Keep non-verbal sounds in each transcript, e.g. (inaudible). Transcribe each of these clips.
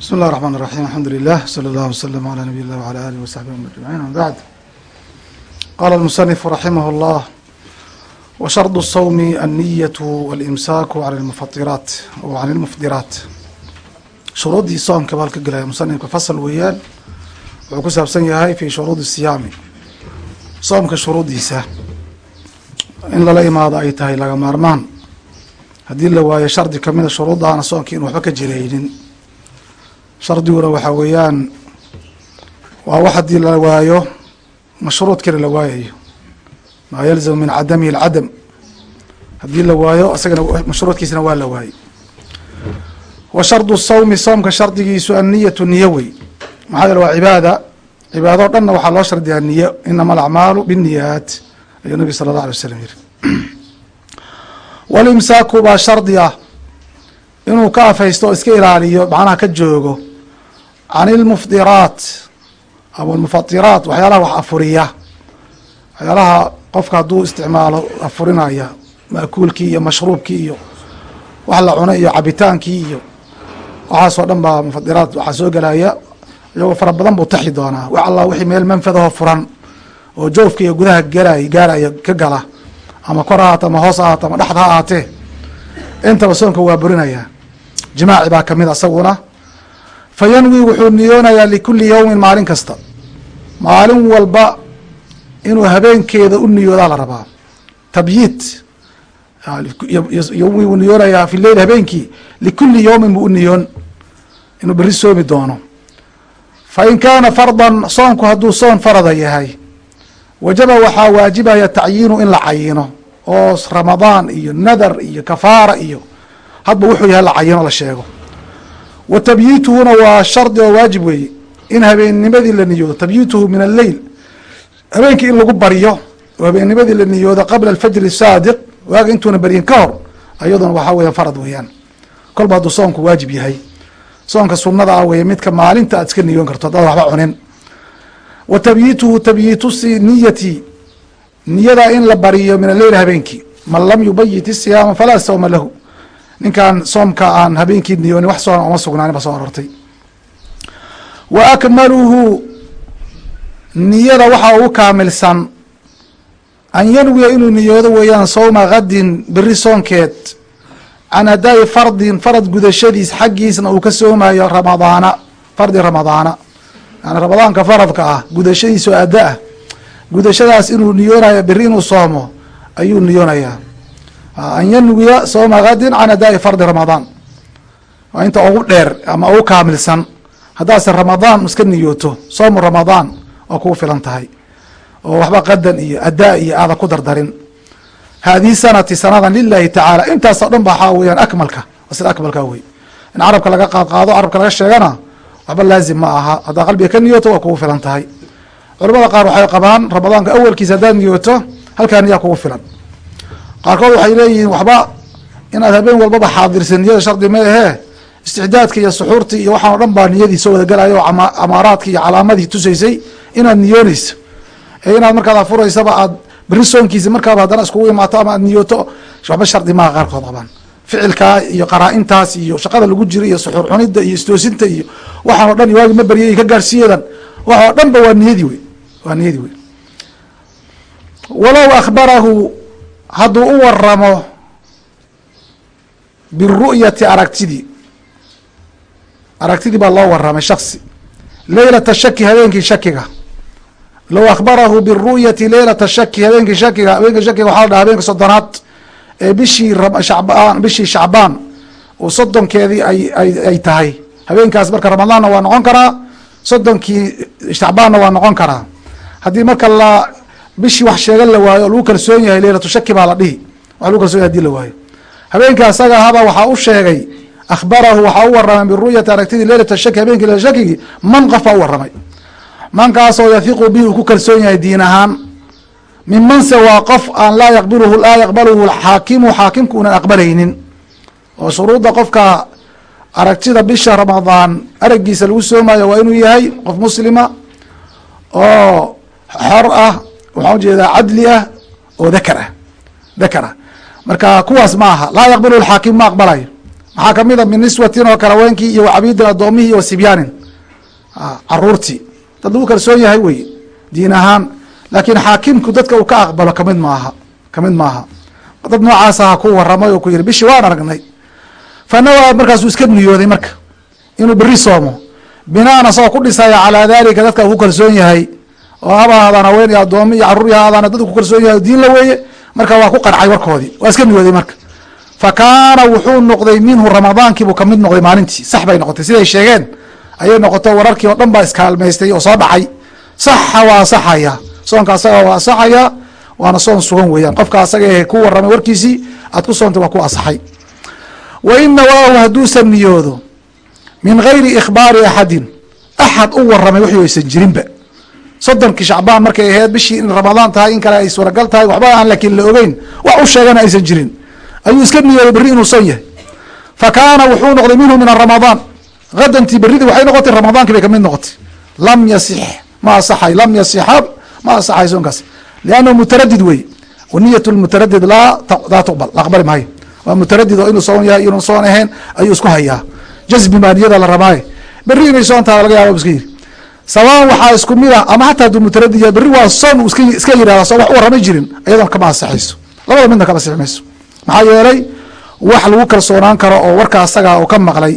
بسم الله الرحمن الرحيم الحمد لله صلى الله وسلم على نبي الله وعلى آله وصحبه أجمعين أما بعد قال المصنف رحمه الله وشرط الصوم النية والإمساك عن المفطرات وعن المفطرات shuruuddii soomka baa halka gelaya musanifka fasal weeyaan wuxuu ku saabsan yahay fi shuruudi siyaami soomka shuruuddiisa in lala imaado ay tahay laga maarmaan haddii la waayo shardi kamida shuruuddaana soomkii in waxba ka jiraynin shardiguna waxaa weeyaan waa wax haddii la waayo mashruudkina la waayayo. Maa yalzamu min cadamihi alcadam. Haddii la waayo isagana mashruudkiisana waa la waayey. Wa shardu sawmi soomka shardigiisu anniyatu niyo wey maxaa yeele waa cibaada. Cibaado o dhanna waxaa loo shardiyaa niyo inama alacmaalu binniyaat ayuu nabi sala allah alay wasalam yiri (clears throat) walimsaaku baa shardi ah. Inuu ka afaysto oo iska ilaaliyo macnaha ka joogo can ilmufdiraat ama almufatiraat waxyaalaha wax afuriya waxyaalaha qofka hadduu isticmaalo afurinaya maakuulkii iyo mashruubkii iyo wax la cunay iyo cabitaankii iyo waxaasoo dhan baa mufadiraat waxaa soo gelaya iyagoo fara badan buu taxi doonaa wax alla wixii meel manfadaho furan oo joofka iyo gudaha garay gaaraya ka gala ama kor ha ahaate ama hoos ahaato ama dhexda ha ahaatee intaba soonka waa burinayaa jimaaci baa ka mid asaguna fa yanwi wuxuu niyoonayaa likuli yawmin maalin kasta. Maalin walba inuu habeenkeeda u niyoodaa la rabaa. Tabyiit yawmi wuu niyoonayaa fi leyl habeenkii. Likuli yawmin buu u niyoon inuu beri soomi doono. Fa in kaana fardan soonku hadduu soon farada yahay wajaba waxaa waajibaya tacyiinu in la cayino. Oo ramadaan iyo nadar iyo kafaara iyo hadba wuxuu yahay la cayino la sheego wa tabyiituhuna waa shardi oo waajib weeye in habeennimadii la niyoodo tabyiituhu min alleyl habeenkii in lagu baryo oo habeennimadii la niyoodo qabla alfajri saadiq waaga intuuna beryin ka hor ayaduna waxaa weya farad weeyaan kolba hadduu soonku waajib yahay soonka sunada ah weeye midka maalinta aad iska niyoon karto haddaad waxba cunin wa tabyiituhu tabyiitu niyati niyada in la bariyo min alleyl habeenkii man lam yubayit isiyaama falaa sawma lahu ninkaan soomka aan habeenkii niyoonin wax soona uma sugnaanin ba soo arortay wa akmaluhu niyada waxaa ugu kaamilsan an yanwiya inuu niyoodo weeyaan sawma kadin beri soonkeed can adaa'i fardin farad gudashadiis xaggiisna uu ka soomayo ramadaana fardi ramadaana. Yani ramadaanka faradka ah gudashadiis oo adda ah. Gudashadaas inuu niyoonayo beri inuu soomo ayuu niyoonayaa an yanwiya sawma kadin can adaa'i fardi ramadaan. Waa inta ugu dheer ama ugu kaamilsan haddaase ramadaan iska niyooto soomu ramadaan waa kugu filan tahay. Oo waxba qadan iyo adaa iyo aada ku dardarin. Haadihi sanati sanadan lilahi tacaala intaasoo dhan ba waxaa weyaan akmalka. Sida akmalka wey in carabka laga qaadqaado carabka laga sheegana waxba laazim ma aha. Haddaa qalbiga ka niyooto waa kugu filan tahay. Culamada qaar waxay qabaan ramadaanka awalkiisa haddaad niyooto halkaa niyaa kugu filan qaarkood waxay leeyihiin waxba inaad habeen walbaba xaadirsan niyada shardi ma ahee isticdaadka iyo suxuurtii iyo waxaan o dhan baa niyadii soo wada galayo oo amaaraadki iyo calaamadii tusaysay inaad niyoonayso. Ee inaad markaad afuraysaba aad beri soonkiisa markaaba haddana iskugu imaato ama aad niyooto waxba shardi maha qaarkood qabaan ficilkaa iyo qaraa-intaas iyo shaqada lagu jiro iyo suxuur cunida iyo istoosinta iyo waxaan o dhan waagi ma beryay ka gaarsiiyadan wax oo dhan waa niyadii wey waa niyadii wey. Walow akhbarahu hadduu u waramo biru'yati aragtidii aragtidii baa loo waramay shaksi leylata shaki habeenkii shakiga low akhbarahu biru'yati leylata shaki habeenkii shakiga habeenkii shakiga waxaa la dhaha habeenka soddonaad ee bishii shacbaan bishii shacbaan uu soddonkeedii ay ay ay tahay. Habeenkaas marka ramadaanna waa noqon karaa soddonkii shacbaanna waa noqon karaa. Haddii marka la bishii wax sheegan la waayo oo lagu kalsoon yahay leylatu shaki baa la dhihi. Wax lagu kalsoon yahay haddii la waayo. Habeenka asaga haba waxaa u sheegay akhbarahu waxaa u waramay biru'yati aragtidii leylata shaki habeenkii leylata shakigii man qof baa u waramay mankaasoo yahiqu bihi uu ku kalsoon yahay diin ahaan minmanse waa qof aan laa yaqbiluhu laa yaqbaluhu xaakimu xaakimku unan aqbalaynin. Oo shuruudda qofka aragtida bisha ramadaan aragiisa lagu soomayo waa inuu yahay qof muslima oo xor ah waxaan u jeedaa cadli ah oo dakar ah dakar ah. Marka kuwaas ma aha laa yaqbaluhu xaakim ma aqbalayo. Maxaa ka mid a min niswatin oo kale haweenkii iyo wacabiidin adoomihii iyo wasibyaanin caruurtii. Dad lagu kalsoon yahay wey diin ahaan. Laakiin xaakimku dadka uu ka aqbalo ka mid maaha ka mid maaha dad noocaasa ha ku waramay oo ku yihi bishii waan aragnay. Fanawa markaasuu iska niyooday marka inuu beri soomo. Binaan asagoo ku dhisaya calaa dalika dadka uu ku kalsoon yahay oo haba ahaadaan haween iyo carruur ahaadaan dadku ku kalsoon yahay diin la weeye marka waa ku qancay warkoodii waa iska niyooday marka. Fa kaana wuxuu noqday minhu ramadaankiibuu ka mid noqday maalintii sax bay noqotay siday sheegeen ayay noqoto wararkii oo dhan baa iskaalmaystay oo soo dhacay. Saxa waa saxaya soonka waa asaxaya waana soon sugan weeyaan. Qofka asaga eh ku waramay warkiisii aad ku soontay waa ku asaxay. Wa in nawaahu hadduusan niyoodo min gayri ikhbaari axadin axad u waramay wixii aysan jirinba soddonkii shacbaan markay ahayd bishii in ramadaan tahay in kale ay suuragal tahay waxba aan laakiin la ogeyn wax u sheegana aysan jirin. Ayuu iska niyooday berri inuu son yahay. Fa kaana wuxuu noqday minhu min aramadaan hadantii berridii waxay noqotay ramadaankii bay ka mid noqotay. Lam yasix ma asaxay lam yasixa ma asaxay soonkaas. Liannahu mutaradid wey. Waniyat lmutaradid laa laa tuqbal. La aqbali maayo waa mutaradid oo inuu soon yahay inuu soon ahayn ayuu isku hayaa. Jasbi niyada la rabaaye berri inay soon tahay laga yaaba iska yiri sawaan waxaa isku mid ah ama hataa haduu mutaradid yahay berri waa soon uu iska yirahda soo wax u warramay jirin ayadoon kama asaxayso labada midna kama asixi mayso maxaa yeelay wax lagu kalsoonaan karo oo warka asaga uu ka maqlay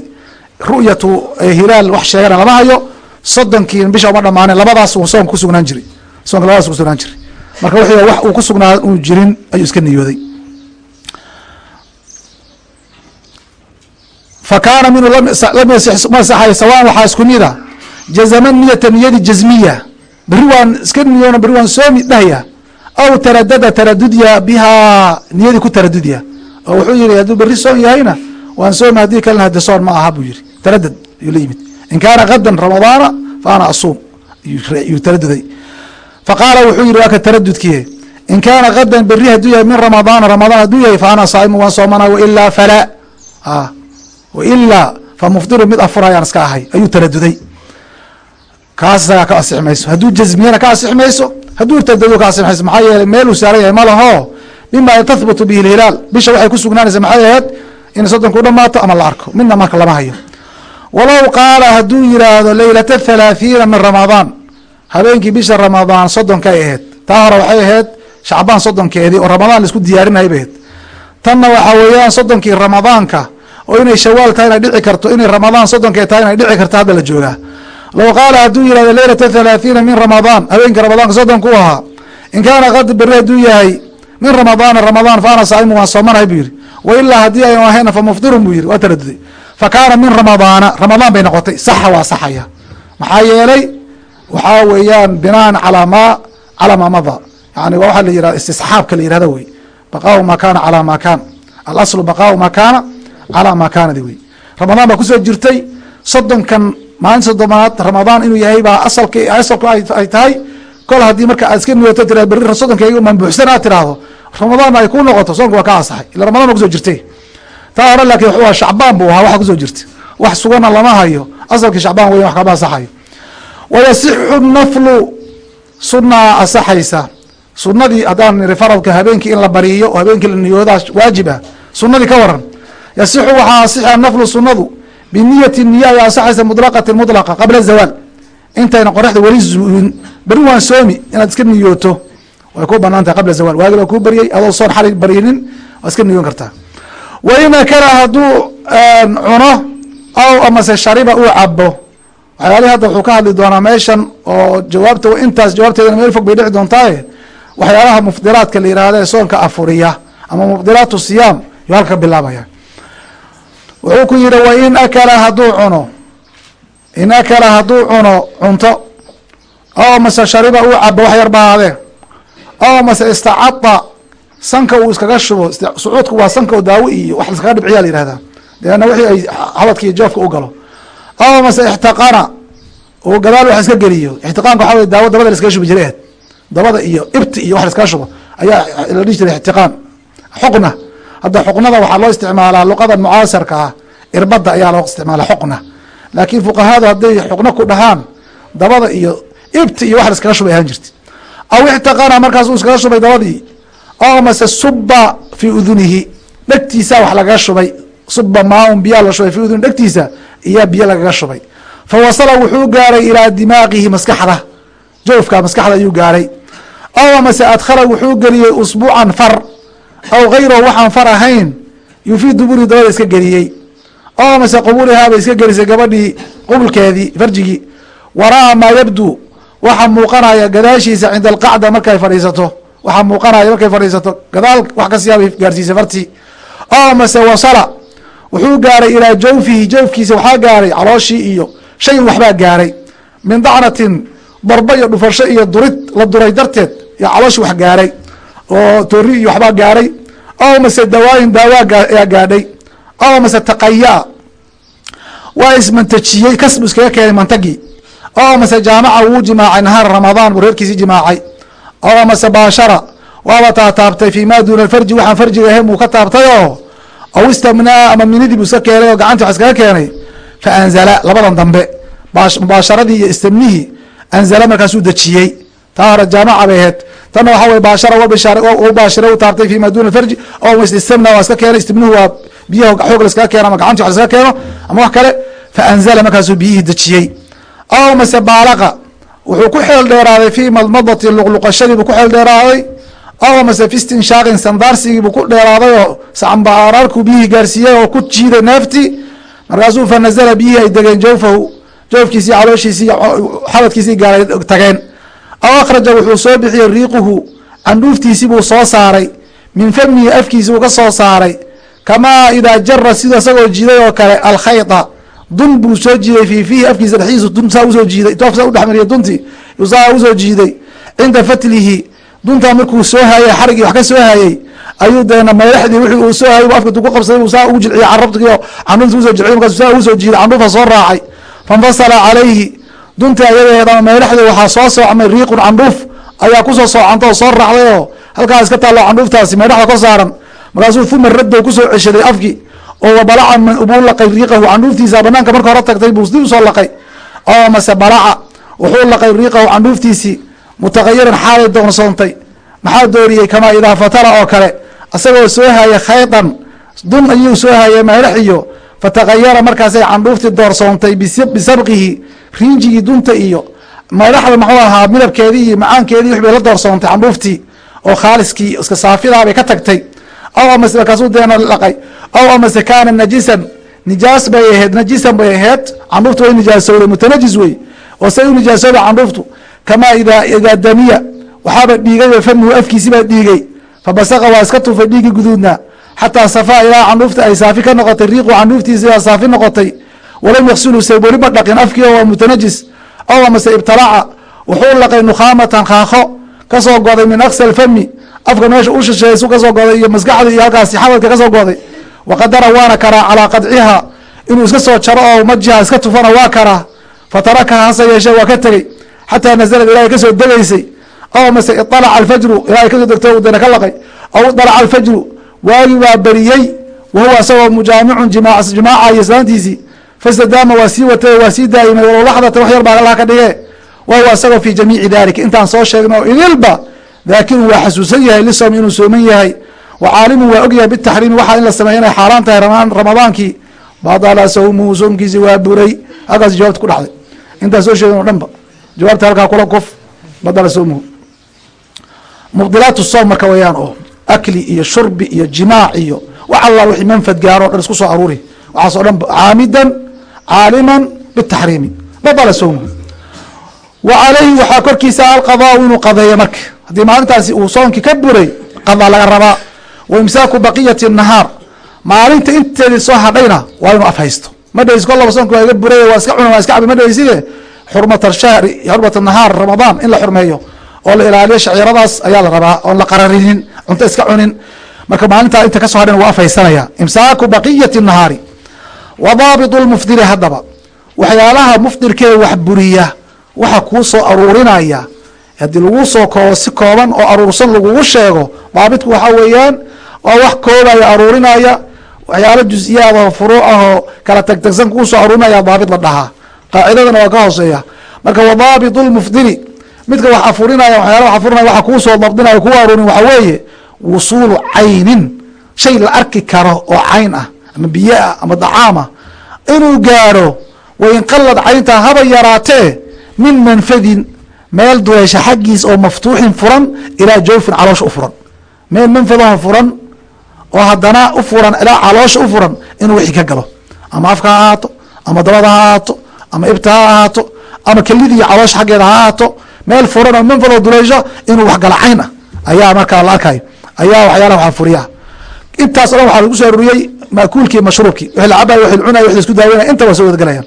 ru'yatu hilaal wax sheegana lama hayo soddonkiin bisha uma dhamaanen labadaas uu soonka kusugnaan jiray. Soonka labadaas kusugnaan jiray. Marka wixii wax uu ku sugnaa uu jirin ayuu iska niyooday. Fa kaana minhu lam ma saxay sawaan waxaa isku mid a jazama niyata niyadi jazmiya berri iska niyoona berri soomi dhahya aw taradada taradudya bihaa niyadii ku taradudya oo wuxuu yihi hadduu berri soon yahayna waan soomi haddii kalena hade soon ma aha buu yihi taradad ayuu la yimid in kaana gadan ramadaana fa asuum yuu taraduday fa qaala wuxuu yihi waa ka in kaana gadan berri hadduu yahay min ramadaana ramadaan hadduu yahay fa saaimu waan soomana wailaa falaa wailaa fa mufdiru mid afurayaan iska ahay ayuu taraduday kaas isagaa ka asixi mayso hadduu jazmiyana ka asixi mayso hadduu irtadado ka mayso maxaa yeelay meeluu saaran yahay ma laho. Mima tahbutu bihi lhilaal bisha waxay ku sugnaanaysa maxay ahayd? In soddonka u dhamaato ama la arko. Midna marka lama hayo. Walow qaala hadduu yiraahdo leylata thalaathiina min ramadaan. Habeenkii bisha ramadaan soddonkay ahayd. Taa hore waxay ahayd shacbaan soddonkeedii oo ramadaan la isku diyaarinayay bay ahayd. Tanna waxaa weeyaan soddonkii ramadaanka oo inay shawaal tahay inay dhici karto inay ramadaan soddonkee tahay inay dhici karto hadda la joogaa low qaala hadduu yihahdo leylata thalaathiina min ramadaan habeenkii ramadaanka soddonka u ahaa in kaana qad beri hadduu yahay min ramadaana ramadaan fa ana saaimu waan soomanahay buu yihi wailaa haddii aynu ahayna fa buu yihi waa taraduday fa kaana min ramadaana ramadaan bay noqotay saxa waa saxaya. Maxaa yeelay waxaa weeyaan binaan calaa ma calaa maa yani waa waxaa la yihahda istisxaabka la yihahda wey. Baqaau ma kaana calaa ma kaan alaslu baqaau ma kaana calaa ma kaanadi wey. Ramadaan baa ku soo jirtay soddonkan maalinta soddomaad ramadaan inuu yahay baa asalku ay tahay. Kol haddii marka aad iska niyooto tira berri soddonkeyga umaan buuxsan aad tiraahdo. Ramadaanna ay ku noqoto soonka waa ka asaxay ila ramadan ba ku soo jirtay taa hore laakiin waa shacbaan buu ahaa waxa ku soo jirta wax sugana lama hayo. Asalkii shacbaan weyan wax kama asaxayo wayasixu naflu sunaa asaxaysa sunadii haddaan niri faradka habeenkii in la bariyo oo habeenkii la niyoodaa waajib ah sunadii ka waran. Yasixu waxaa asixi naflu sunadu biniyati niya ay asaxaysa muطlaqati muطlaqa qabla zawaal intayna qoraxda weli zuulin beri waan soomi inaad iska niyooto way ku bannaan tahay qabla zawal waagi baa kuu baryey adoo soon xali baryinin waa iska niyoon kartaa wain akala hadduu cuno aw amase shariba uu cabo waxyaalihi hadda wuxuu ka hadli doonaa meeshan oo jawaabta intaas jawaabteedana meel fog bay dhici doontaaye waxyaalaha mufdiraadka la soonka afuriya ama mufdiraatu siyaam yuu wuxuu ku yihi wain akala hadduu cuno. In akala hadduu cuno cunto aw mase shariba uu cabo wax yar bahaadee aw mase istacada sanka uu iskaga shubo sucuudku waa sanka daawo iyo wax iskaga dhibciya la yihahdaa leanna wixii ay xabadka iyo joofka u galo. Aw mase ixtiqana uu gadaal wax iska geliyo. Ixtiqaanka waxa wey daawo dabada la iskaga shubi jiray dabada iyo ibti iyo wax la iskaga shubo. Ayaa la dhihi jiray ixtiqaan. Xuqna hadda xuqnada waxaa loo isticmaalaa luqada mucaasarka ah. Irbada ayaa loo isticmaala xuqna. Laakiin fuqahadu hadday xuqno ku dhahaan dabada iyo ibti iyo wax la iskaga shubay ahaan jirta aw ixtiqana markaas uu iskaga shubay dabadii. Aw mase suba fii udunihi. Dhegtiisa wax lagaga shubay. Suba maaun biyaa la shubay fi udun dhegtiisa iyaa biyo lagaga shubay. Fa wasala wuxuu gaaray ilaa dimaaqihi maskaxda. Jawfka maskaxda ayuu gaaray. Aw amase adkhala wuxuu geliyey usbuucan far aw hayrahu waxaan far ahayn yufii duburi dabada iska geliyey aw amase qubulihaabay iska gelisay gabadhii qubulkeedii farjigii. Waraa maa yabdu waxa muuqanaya gadaashiisa cinda alqacda markay fadhiisato waxaa muuqanaya markay fadhiisato gadaal wax kasiyaabay gaarsiisay fartii aw amase wasala wuxuu gaaray ilaa jawfihi jawfkiisa waxaa gaaray calooshii iyo shayin waxbaa gaaray. Min dacnatin darba iyo dhufasho iyo durid la duray darteed yaa calooshi wax gaaray oo toori iyo waxbaa gaaray aw mase dawaayin daawaa gaadhay aw mase taqayaa waa ismantajiyey kasbu iskaga keenay mantagii aw mase jaamaca wuu jimaacay nahaara ramadaan buu reerkiisii jimaacay aw mase baashara waaba taataabtay fi ma duuna alfarji waxaan farjiga ahayn buu ka taabtay oo aw istamnaa ama minidii buu iska keenay oo gacantii wax iskaga keenay fa anzala labadan dambe mubaasharadii iyo istamnihii anzala markaasuu dejiyey taa hore jaamaca bay ahayd tanna waxa wey baashara baashira u taabtay fi ma duna farji o istamna waa iska keenay istimnuhu waa biyaha xoog la iskaga keeno ama gacanti wax iskaga keeno ama wax kale fa anzala markaasuu biyihii dejiyey aw mase baalaqa wuxuu ku xeel dheeraaday fi madmadati luqluqashadii buu ku xeel dheeraaday aw mase fi istinshaaqin sandaarsigii buu ku dheeraaday oo sacambaaraarkuu biyihii gaarsiiyey oo ku jiiday neeftii markaasuu fa nazala biyihii ay degeen jawfahu jawfkiisii calooshiisii xabadkiisii gaaray tageen aw akhraja wuxuu soo bixiyey riiquhu candhuuftiisii buu soo saaray min famihi afkiisi buu ka soo saaray kamaa idaa jara sida isagoo jiiday oo kale alkhayda dun buu soo jiiday fii fiihi afkiisa dhexdiisu dun saa u soo jiiday toofsa udhexmariya duntii saa u soo jiiday cinda fatlihi duntaa markuu soo hayay xarigii wax ka soo hayey ayuu deena maylaxdii wixii uu soo hayay afka ku qabsaday buu saa ugu jilciyey carabtigi candhuufti u soo jilciy markaasu saa u soo jiiday candhuufa soo raacay fainfasala calayhi dunta ayadeed ama maylaxdi waxaa soo soocmay riiqun candhuuf ayaa ku soo soocanta oo soo raacday oo halkaa iska taallo candhuuftaasi maydhaxda kor saaran. Markaasuu uma raddow ku soo ceshaday afki oo wabalaca buu laqay riiqahu candhuuftiisa banaanka marka hore tagtay buu dib u soo laqay. Oo mase balaca wuxuu laqay riiqahu candhuuftiisii mutagayiran xaalay doorsoontay. Maxaa dooriyey kamaa idaa fatala oo kale isagoo soo haya khaydan dun ayuu soo hayay maylax iyo fatagayara markaasay candhuuftii doorsoontay bisabqihi riinjigii dunta iyo maylaxda muxuu ahaa midabkeedii iyo macaankeedii wix bay la doorsoontay candhuuftii oo khaaliskii iska saafidaa bay ka tagtay. Aw amase markaasuu deena laqay. Aw amase kaana najisan. Nijaas bay ahayd najisan bay ahayd candhuuftu way nijaasowday mutanajis wey. Oo say u nijaasooba candhuuftu kamaa idaa damiya. Waxaaba dhiigay famuhu afkiisi baa dhiigay. Fabasaqa waa iska tufay dhiigii guduudna xataa safaa ilaa candhuufta ay saafi ka noqotay riiqu candhuuftiisi baa saafi noqotay walam yaksulu say weliba dhaqin afkii waa mutanajis aw amase ibtalaca wuxuu laqay nukhaamatan kaako ka soo goday min aqsa alfami afka meesha u shisheeysu ka soo goday iyo maskaxda iyo halkaasi xabadka ka soo goday waqadara waana karaa calaa qadciha inuu iska soo jaro oo majiha iska tufana waa karaa fatarakaha hase yeeshee waa ka tegey xataa nazalad ilahay ka soo degaysay aw mase iطalaca alfajru ilahay ka soo degto dana ka laqay aw iطalaca alfajru waagi waa beriyey wahuwa isagoo mujaamicun jimaacayo islaantiisii fastadaama waa sii watay waa sii daayimay walow laxdata wax yar baa allah ka dhige wahuwa isagoo fi jamiici dalika intaan soo sheegno o idilba daakirun waa xasuusan yahay lisawmi inuu sooman yahay wa caalimun waa ogyahay bitaxriimi waxaa in la sameeya inay xaaraan tahay ramadaankii badala sawmuhu soomkiisi waa buray halkaas jawabta ku dhacday intaan soo sheegin o dhan ba jawaabta halkaa kula kof badala sawmuhu mubdilaat soom marka wayaan oo akli iyo shurbi iyo jimaac iyo wax alla wixii manfad gaaro o dhan isku soo aruuri waxaas o dhan caamidan caaliman bitaxriimi badala sawmuhu wa calayhi waxaa korkiisa alqadaau inuu qadeeyo marka. Haddii maalintaasi uu soonkii ka buray qadaa laga rabaa. Wa imsaaku baqiyati nahaar maalinta inteedii soo hadhayna waa inuu afhaysto. Ma dheheysi kol laba soonka waa iga buray waa iska cuna waa iska cabi ma dheheyside xurmat ashahri xurmat nahaar ramadaan in la xurmeeyo. Oo la ilaaliyo shaciiradaas marka maalintaa inta ka soo hadhayna waa afhaysanaya. Imsaaku baqiyati nahaari wa daabitu lmufdiri haddaba waxyaalaha mufdirkee wax buriya waxa kuu soo aruurinaya haddii lagu soo koobo si kooban oo aruursan lagugu sheego daabitku waxaa weeyaan waa wax koobaya aruurinaya waxyaalo juziyaad oo furuuc ah oo kala tagtagsan kuusoo aruurinaya daabit la dhahaa qaacidadana waa ka hooseeya marka wadaabitu lmufdiri midka wax afurinaya waxyaala wax afurinaya waxa kuusoo dabdinaya kugu aruurin waxaa weeye wusuulu caynin shay la arki karo oo cayn ah ama biyoah ama dacaama inuu gaadho wainqalad cayntaa haba yaraatee min manfadin meel duleesha xaggiis oo maftuuxin furan ilaa jawfin caloosha u furan. Meel manfadaho furan oo haddana u furan ilaa caloosha u furan inuu wixii ka galo. Ama afka ha ahaato ama dabada ha ahaato ama ibta ha ahaato ama kelidii caloosha xaggeeda ha ahaato meel furan oo manfadoo duleesho inuu wax cayn ah. Ayaa markaa la arkayo. Ayaa waxyaalaha waxaa furiyaa. Intaas o dhan waxaa lagu soo aruriyey maakuulkii mashruubkii. Wixii la cabay wixii la isku daaweynaya inta waa soo wadagelayaan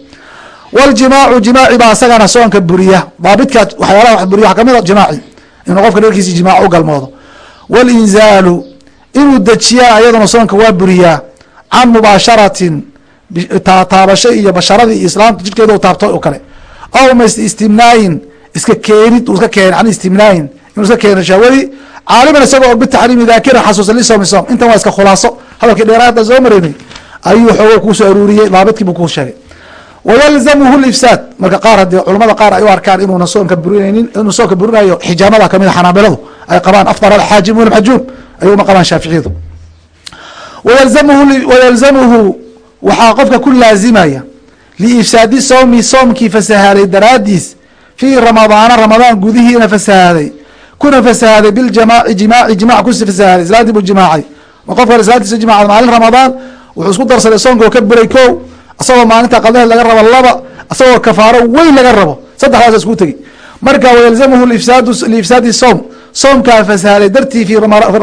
waljimaacu jimaaci baa asagana soonka buriya. Daabidka waxyaalaha wax buriya waxaa ka mid a jimaaci. Inuu qofka dharkiisi jimaac u galmoodo. Walinzaalu inuu dejiyaa ayaduna soonka waa buriyaa. Can mubaasharatin taabasho iyo basharadii islaamta jidhkeeda u taabto oo kale. Aw mas istimnaayin iska keenid uu iska keen an istimnaayin inuu iska keeno shahwadii caaliman isagoo og bitaxriimi daakiran xasuusan soom. Intan waa iska khulaaso hadalkii dheeraada soo maraynay ayuu xoogo kuusoo aruuriyey daabidkii buu kuu sheegay. Wayalzamuhu lifsaad marka qaar haddii culamada qaar ay u arkaan inuuna soonka burinaynin inuu soonka burinayo xijaamada ka mid a xanaabiladu ay qabaan afdar alxaajim walmaxjuum ayuuma qabaan shaaficiyadu. Wayalzamuhu wayalzamuhu waxaa qofka ku laazimaya liifsaadi sowmi soomkii fasahaaday daraadiis fii ramadaana ramadaan gudihiina fasahaaday kuna fasahaaday biljamaaci jimaaci jimac ku fasahaaday islaantii buu jimaacay qofkan islaantiisa jimaacda maalin ramadaan wuxuu isku darsaday soonka ka buray ko asagoo maalinta qaldaheed laga rabo laba asagoo kafaaro weyn laga rabo saddexdaas isku tegi. Marka wayalzamuhu liifsaadi sowm soomkaa fasahaaday dartii fi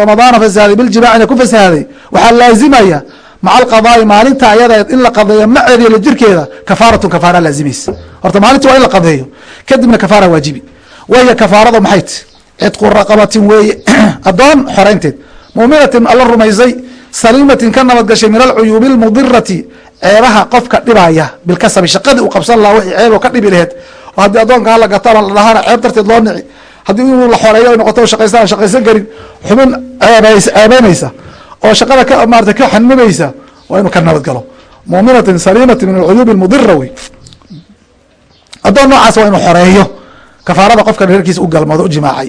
ramadaana fasahaaday biljimacina ku fasahaaday waxaa laazimaya maca alqadaai maalinta ayada in la qadeeyo maceediyo la jirkeeda kafaaratun kafaara laazimaysa horta maalintii waa in la qadeeyo kadibna kafaara waajibi. Wahiya kafaarada maxay ti cidqu raqabatin weeye (clears throat) addoon xoraynteed muuminatin alla rumaysay saliimatin ka nabadgashay min alcuyuubi lmudirati ceebaha qofka dhibaya bilkasabi shaqadii uu qabsan lahaa wixii ceeb oo ka dhibi laheed oo haddii addoonka hala gataba la dhahana ceeb darteed loo nici haddii inuu la xoreeyo ay noqoto shaqaysan shaqaysan karin xubin ceebeynaysa oo shaqada ka maarata ka xanimaysa waa inuu ka nabadgalo muuminatin saliimatin min alcuyuubi lmudira wey. Addoon noocaas waa inuu xoreeyo. Kafaarada qofka reerkiisa u galmoodo u jimaacay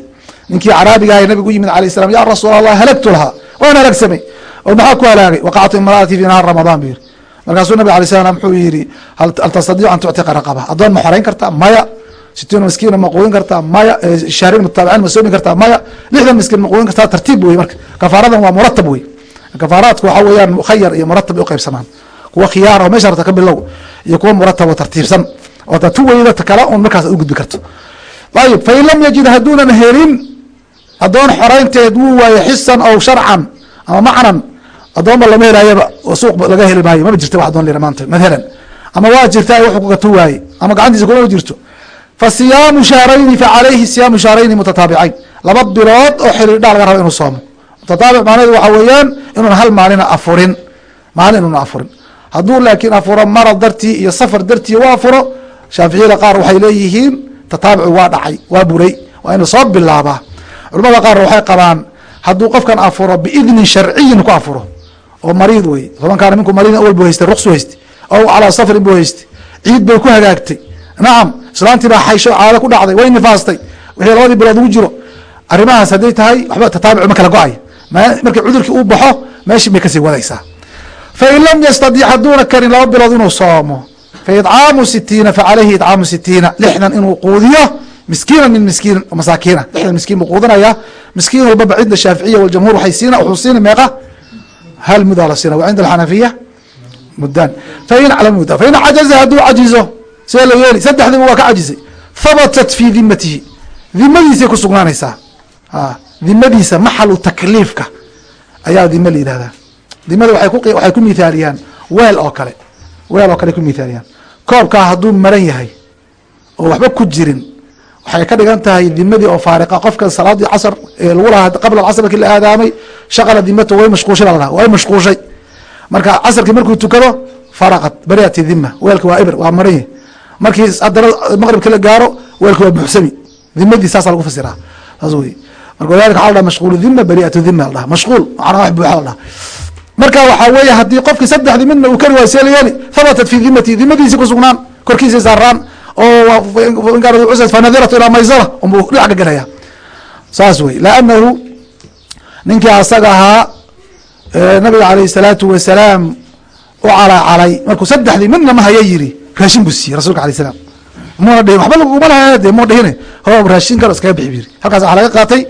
ninkii caraabiga ah nabigu yimid alayh salam ya rasuul allah halagtu lahaa. Waan halagsamay. Oo maxaa ku halaagay? Waqactu imraatii fi nahaar ramadaan bu yiri markaasuu nabig alay slam wuxuu yihi hal tastadiicu an tuctiqa raqaba? Addoon ma xoreyn kartaa? Maya. Sitiina miskiina ma quudin kartaa? Maya. Shahrin mutaabiciin ma soomi kartaa? Maya. Lixdan miskiin ma quudin kartaa? Tartiib wey marka kafaaradan waa muratab wey kafaaraadku waxa weeyaan mukhayar iyo muratab u qaybsamaan kuwa khiyaar oo meesha rabta ka bilow iyo kuwa muratab oo tartiibsan. Oo ta tu weyda kale un markaas u gudbi karto. Ayib fain lam yajid hadduunan helin addoon xoreynteed wuu waaye xisan ow sharcan ama macnan. Addoonba lama helaayaba suuq laga heli maayo. Maba jirta wax adoon lira maanta mathalan ama waa jirta wuxuu kugatu waaye ama gacantiisa kuma jirto. Fa siyaamu shahrayni fa calayhi siyaamu shahrayni mutataabicayn laba bilood oo xiriirdhaa laga raba inuu soomo. Mutataabic macnahedu waxa weeyaan inuuna hal maalina afurin. Maalin inuuna afurin. Hadduu laakiin afuro marad dartii iyo safar dartii u afuro shaaficiyada qaar waxay leeyihiin tataabucu waa dhacay waa buray waa inuu soo bilaabaa culamada qaar waxay qabaan hadduu qofkan afuro biidnin sharciyin ku afuro oo mariid wey faman kaana minku mariidan awal bu haystay ruqsu haystay aw calaa safrin buu haystay. Ciid bay ku hagaagtay. Nacam islaantii xaysho caado ku dhacday way nifaastay. Wixii labadii bilood ugu jiro arrimahaas hadday tahay waxba tataabucu ma kala go'ay. Markii cudurkii uu baxo meeshii bay ka sii wadaysaa. Fain lam yastadic hadduuna karin laba bilood inuu soomo. Faidcaamu sitiina facalayhi idcaamu sitiina lixdan inuu quudiyo miskiina min miskiin masaakiina. Lixdan miskiin buu quudinaya miskiin walbaba cinda shaaficiya waljamhuur waxay siina wuxuu siina meeqa hal mudaa la siina wa cinda alxanafiya mudaan fain mudda fain cajaza hadduu cajizo see la yeeli. Saddexdiiba waa ka cajizay. Habatat fi dimatihi dimadiisay ku sugnaanaysaa. Dimadiisa maxalu takliifka ayaa dime la yihahdaa dimada waay waxay ku mithaaliyaan weel oo kale. Weel oo kale ku mithaaliyaan koobkaa hadduu maran yahay oo waxba ku jirin waxay ka dhigan tahay dimadii oo faariqa qofka salaadii casr lagu lahaa qabla casr markii la aadaamay shaqala dimatu way mashquushay baa la dhaha way mashquushay. Marka casrkii markuu tukado faraqat bariati dima weelka waa ibr waa maran yahay markii haddana maqribka la gaaro weelka waa buxsami. Dimadii saasa lagu fasiraa. Saas wey marka walidalika waxa la dhaha mashquul dima bariatu dima la dhaha mashquul macnaa wax buuxa la dhaha marka waxaa weeye haddii qofkii saddexdii midna uu la yeeli habatat fi dimati dimadiisi ku sugnaan korkiisa saaraan oo fanadiratu ilaa maysara unbuu dhinac ka gelaya saas wey laanahu ninkii asaga ahaa nabiga alayh salaatu wasalaam u calaacalay markuu saddexdii midna ma haya yiri raashin buu siiyey rasulka alay slam muna dhihin waxba laguma laha de mu dhihine ho raashin kalo iskaga bixi yiri halkaas waxaa laga qaatay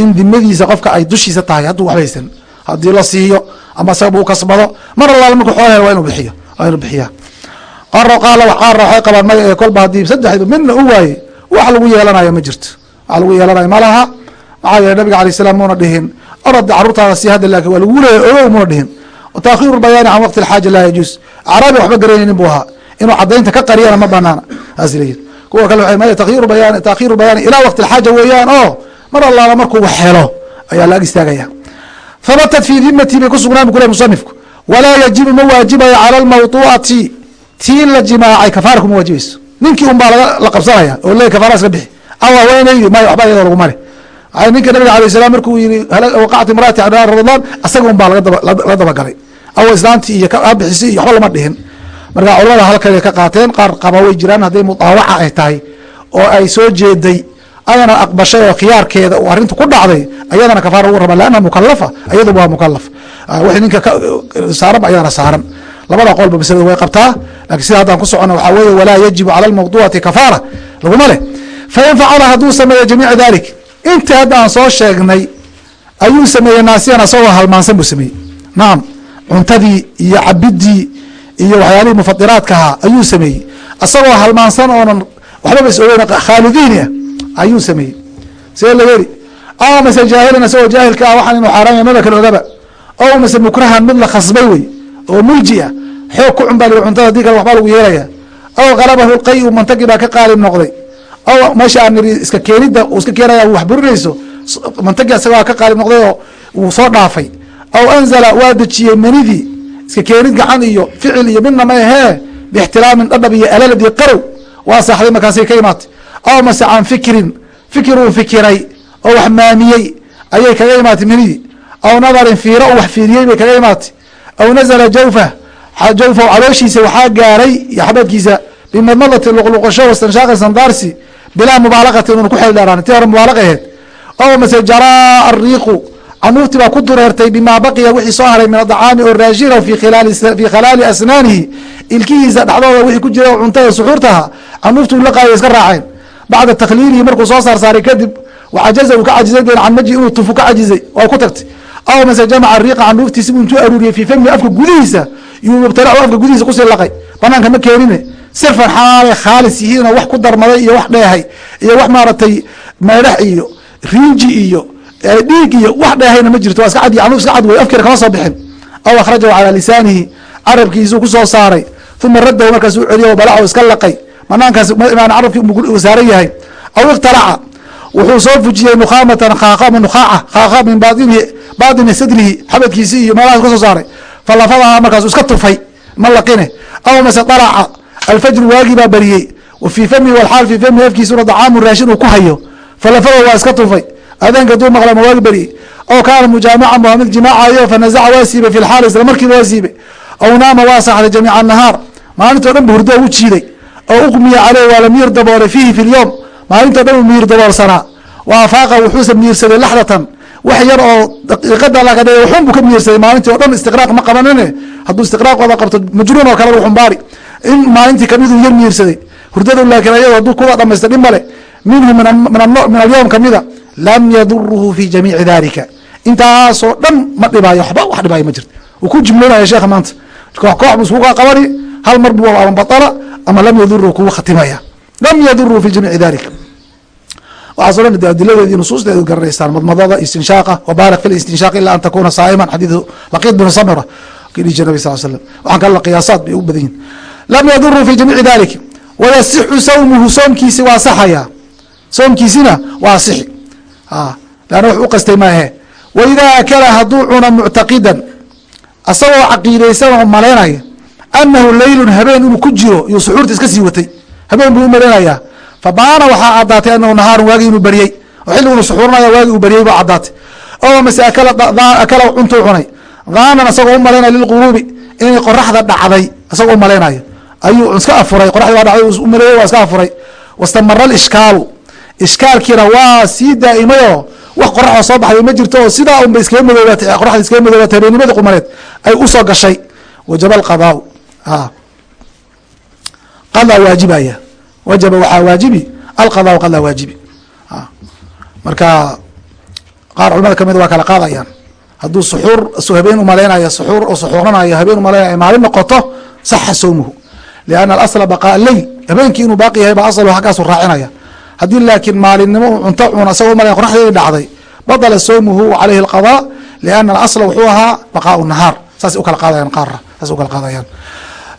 in dimadiisa qofka ay dushiisa tahay hadduu waxba haysan haddii la siiyo ama isaga u kasbado mar allaala marku xool waa inu bixiyo waa inu bixiya qaarna qaala qaarna waxay qabaan maya ee kolba haddii saddexdiiba midna u waaye wax lagu yeelanayo ma jirto. Wax lagu yeelanayo ma laha. Maxaa yeele nabiga alay salam muna dhihin. Orada carruurtaada si hadda laakin waa lagu leeya ogow muna dhihin. Taakhiru bayaani can waqti alxaaja laa yajuus acraabi waxba garanaynin buu ahaa. Inuu cadaynta ka qariyana ma banaana saas leeyihi kuwa kale waxay maya takhiru bayaan taakhiru bayaani ilaa waqti alxaaja weeyaan oo mar allaala markuu wax helo ayaa laag istaagaya. Habatat fi dimatii bay kusugnaan bu ku leh musanifku. Walaa yajibu ma waajibayo cala almawduucati tii la jimaacay kafaara kuma waajibayso ninkii un baa la qabsanaya oo le kafaara iska bixi aw haweenaydi maya waxba iyadoo lagu mari. Ninka nabiga alay salam markuu yiri waqacti imraati ala ramadaan asaga un baa laga dabagalay. Aw islaantii iyo bixisay iyo waxba lama dhihin. Marka culamada halkay ka qaateen qaar qaba way jiraan hadday mudaawaca ay tahay oo ay soo jeeday ayana aqbashay oo khiyaarkeeda uu arrinta ku dhacday ayadana kafaara ugu raba lanna mukalafa ayadu waa mukalaf wixii ninka saaran ayadana saaran. Labada qolba maslada way qabtaa laakiin sida haddaan ku socono waxaa weeye walaa yajibu cala almawduucati kafaara. Laguma leh. Fain facala hadduu sameeyo jamiica dalik intii hadda soo sheegnay ayuu sameeyey naasiyan asagoo halmaansan buu sameeyey. Nacam cuntadii iyo cabidii iyo waxyaalihii mufadiraadka ahaa ayuu sameeyey. Asagoo halmaansan oonan waxbaba is ogeyn khaalidiini ah ayuu sameeyey. See la yeri aw mase jaahilan isagoo jaahilka ah waxaan inuu xaaraam yahay maba ogaba. Ow mase mukrahan mid la khasbay wey oo mulji ah xoog ku cunbaa lii cuntada haddii waxbaa lagu yeelaya aw qalabahu lqay mantagii baa ka qaalib noqday. Aw meesha aan niri iska keenida uu iska keenaya wax burinayso mantagii isagoo ka qaalib noqday oo uu soo dhaafay. Aw anzala waa dejiyey manidii iska keenid gacan iyo ficil iyo midna ma ahee bixtilaamin dhadhab iyo alaladi qarow waa saaxday markaasay ka imaatay. Aw mase can fikrin fikir uu fikiray oo wax maamiyey ayay kaga imaatay manidii aw nadarin fiiro uu wax fiiriyey bay kaga imaatay. Aw nazala jawfa jawfa calooshiisa waxaa gaaray iyo xabadkiisa bimadmadati luqluqasho wastanshaaqi sandaarsi bilaa mubaalaqatin una ku xeel dheeraan tii hore mubaalaqa aheyd oo mase jaraa ariiqu canuurtii baa ku dureertay bimaa baqiya wixii soo haray min adacaami oo raashina fi fii khalaali asnaanihi. Ilkihiisa dhexdooda wixii ku jira cuntada suxuurtaha canuurtuu la qaaya iska raaceen. Bacda takhliilihi markuu soo saarsaaray kadib wacajaza uu ka cajizay ben can maji inuu tufu ka cajizay waa ku tagtay. Aw mase jamaca riiqa canuurtiisi buu intuu aruuriyey fii fami afka gudihiisa yuu mubtalacu afka gudihiisa ku sii laqay. Banaanka ma keenine. Sirfan xaalay khaalis yihiin wax ku darmaday iyo wax dheehay iyo wax maaragtay meedhax iyo riinji iyo dhiig iyo wax dheehayna ma jirto. Waa iska cad canuur iska cad wey afkeena kama soo bixin. Aw akhrajahu calaa lisaanihi. Carabkiisuu ku soo saaray. Uma raddahu markaas u celiyo balaco iska laqay. Banaankaas carabkii saaran yahay. Aw iktalaca wuxuu soo fujiyey nukhaamatan nukhaaca khaaqa min baatini sadrihi xabadkiisi iyo meelahaas ka soo saaray falafadaha markaasu iska tufay ma laqine. Aw mase dalaca alfajru waagii baa beriyey wa fii famihi walxaal fii famihi afkiisuna dacaamu raashin uu ku hayo. Falafada waa iska tufay aadaanka duu maqla ma waagi beriyey aw kaana mujaamacan waa jimaacayo fanazaca waa siibay fi lxaal isla markiiba waa siibay. Aw naama waa saxday jamiica nahaar. Maalintoo dhan bu hurdo u jiiday. Aw uqmiya caleyh waa la miir daboolay fiihi fi lyowm maalintoo dhan uu miir daboolsanaa. Wa afaaqa wuxuuse miirsaday laxdatan wax yar oo daqiiqada laga dhigay buu ka miirsaday maalintii o dhan istiqraaq ma qabanine hadduu istiqraaqooda qabto majnuun oo kale uu xumbaari in maalintii kamiduu yar miirsaday hurdadu laakiin ayado hadduu kuwa dhamaysta dhib male minhu min alyowm kamida lam yaduruhu fi jamiici dalika intaasoo dhan ma dhibaayo waxba wax dhibaayo ma jirto. Uu ku jumloonaya sheekha maanta. Koox koox buu iskuga qabani hal mar buu ama ama lam yaduruhu kugu khatimaya. Lam yaduruhu fi jamiici dalika waxaas o dhan de nusuusteedu garanaysaan madmadada istinshaaqa wabaalig fi listinshaaq ila an takuna saa'iman xadiidu laqiid bnu samira kii dhihi jir nabig sal slam waxaan kala qiyaasaad bay u badan yihiin lam yaduruu fi jamiici dalik wayasixu sawmuhu soomkiisi waa saxaya soomkiisina waa sixi leanna wax u qastay maahe waidaa akala hadduu cuna muctaqidan asagoo caqiidaysan oo malaynaya anahu leylun habeen inuu ku jiro iyuu suxuurta iska sii watay habeen buu u malaynayaa fabaana waxaa cadaatay anahu nahaarun waagi inuu beriyey oo xilli unu suxuurinaya waagi uu beriyey baa cadaatay oo mase akala cuntuu cunay. Daanan asagoo u malaynaya lilquruubi inay qoraxda dhacday isagoo u malaynayo. Ayuu iska afuray qoraxdi baa dhacday u maleeyey waa iska afuray. Wastamara alishkaalu. Ishkaalkiina waa sii daa'imayoo wax qoraxoo soo baxday ma jirto oo sidaa unba iskaga madoobaatay qoraxda iskaga madoobaatay habeenimadii qumaneed ay u soo gashay. Wajaba alqadaau qadaa waajibaya wajaba waxaa waajibi alqadaau qadaa waajibi. Marka qaar culamada ka mid waa kala qaadayaan. Hadduu suxuur habeen u malaynaya suxuur oo suxuuranayo habeen u malaynaya maalin noqoto saxa sawmuhu. Lianna alasla baqaa leyl habeenkii inuu baaqi yahay baa asal halkaasu raacinaya. Haddii laakiin maalinimo cunto cun asagoo umalaya qoraxdeedii dhacday badala sawmuhu wa alqadaa lianna alasla wuxuu ahaa baqaau nahaar. Saasay u kala qaadayaan qaarra saasay u kala qaadayaan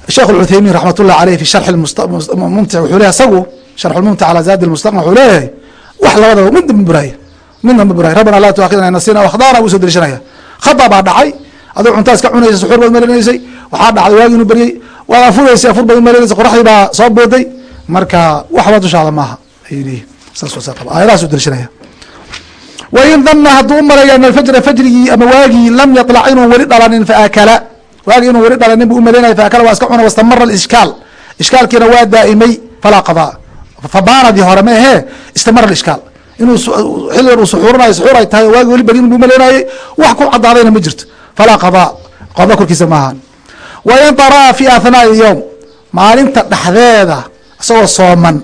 sheekh uthaymiin raxmat ullah aleyh fi sharxi mumtic wuxuu leeyahy isagu sharxulmumtic ala zaadi lmustaqna wuxuu leeyahay wax labadaba midna ma buraaya midna ma buraaya rabbana laa tuakhidna nasina akhdana buu soo deliishanaya khada baa dhacay adoo cuntaas ka cunaysa suxuur baad malinaysay waxaa dhacday waagi inu beryey waad afuraysay afur baad malinaysa qoraxdii baa soo booday. Marka waxba dushaada maaha ayuu leeyihi saas aayadahaas u deliishanaya wain dana hadduu u maleeya an alfajra fajrigii ama waagii lam yaطlac inuu weli dhalanin faakala waagii inuu weli dhalanin bu u malaynaya faakala waa iska cuna wastamara ishkaal ishkaalkiina waa daa'imay falaa qadaa. Fabaanadii hore ma ahee istamara ishkaal inuu xilligan uu suxuuranayo suxuur ay tahay oo waagi weli berin bu umalaynayay wax ku cadaadayna ma jirto. Falaa qadaa. Qada korkiisa maahan wain daraa fi athnaai yowm maalinta dhexdeeda isagoo sooman.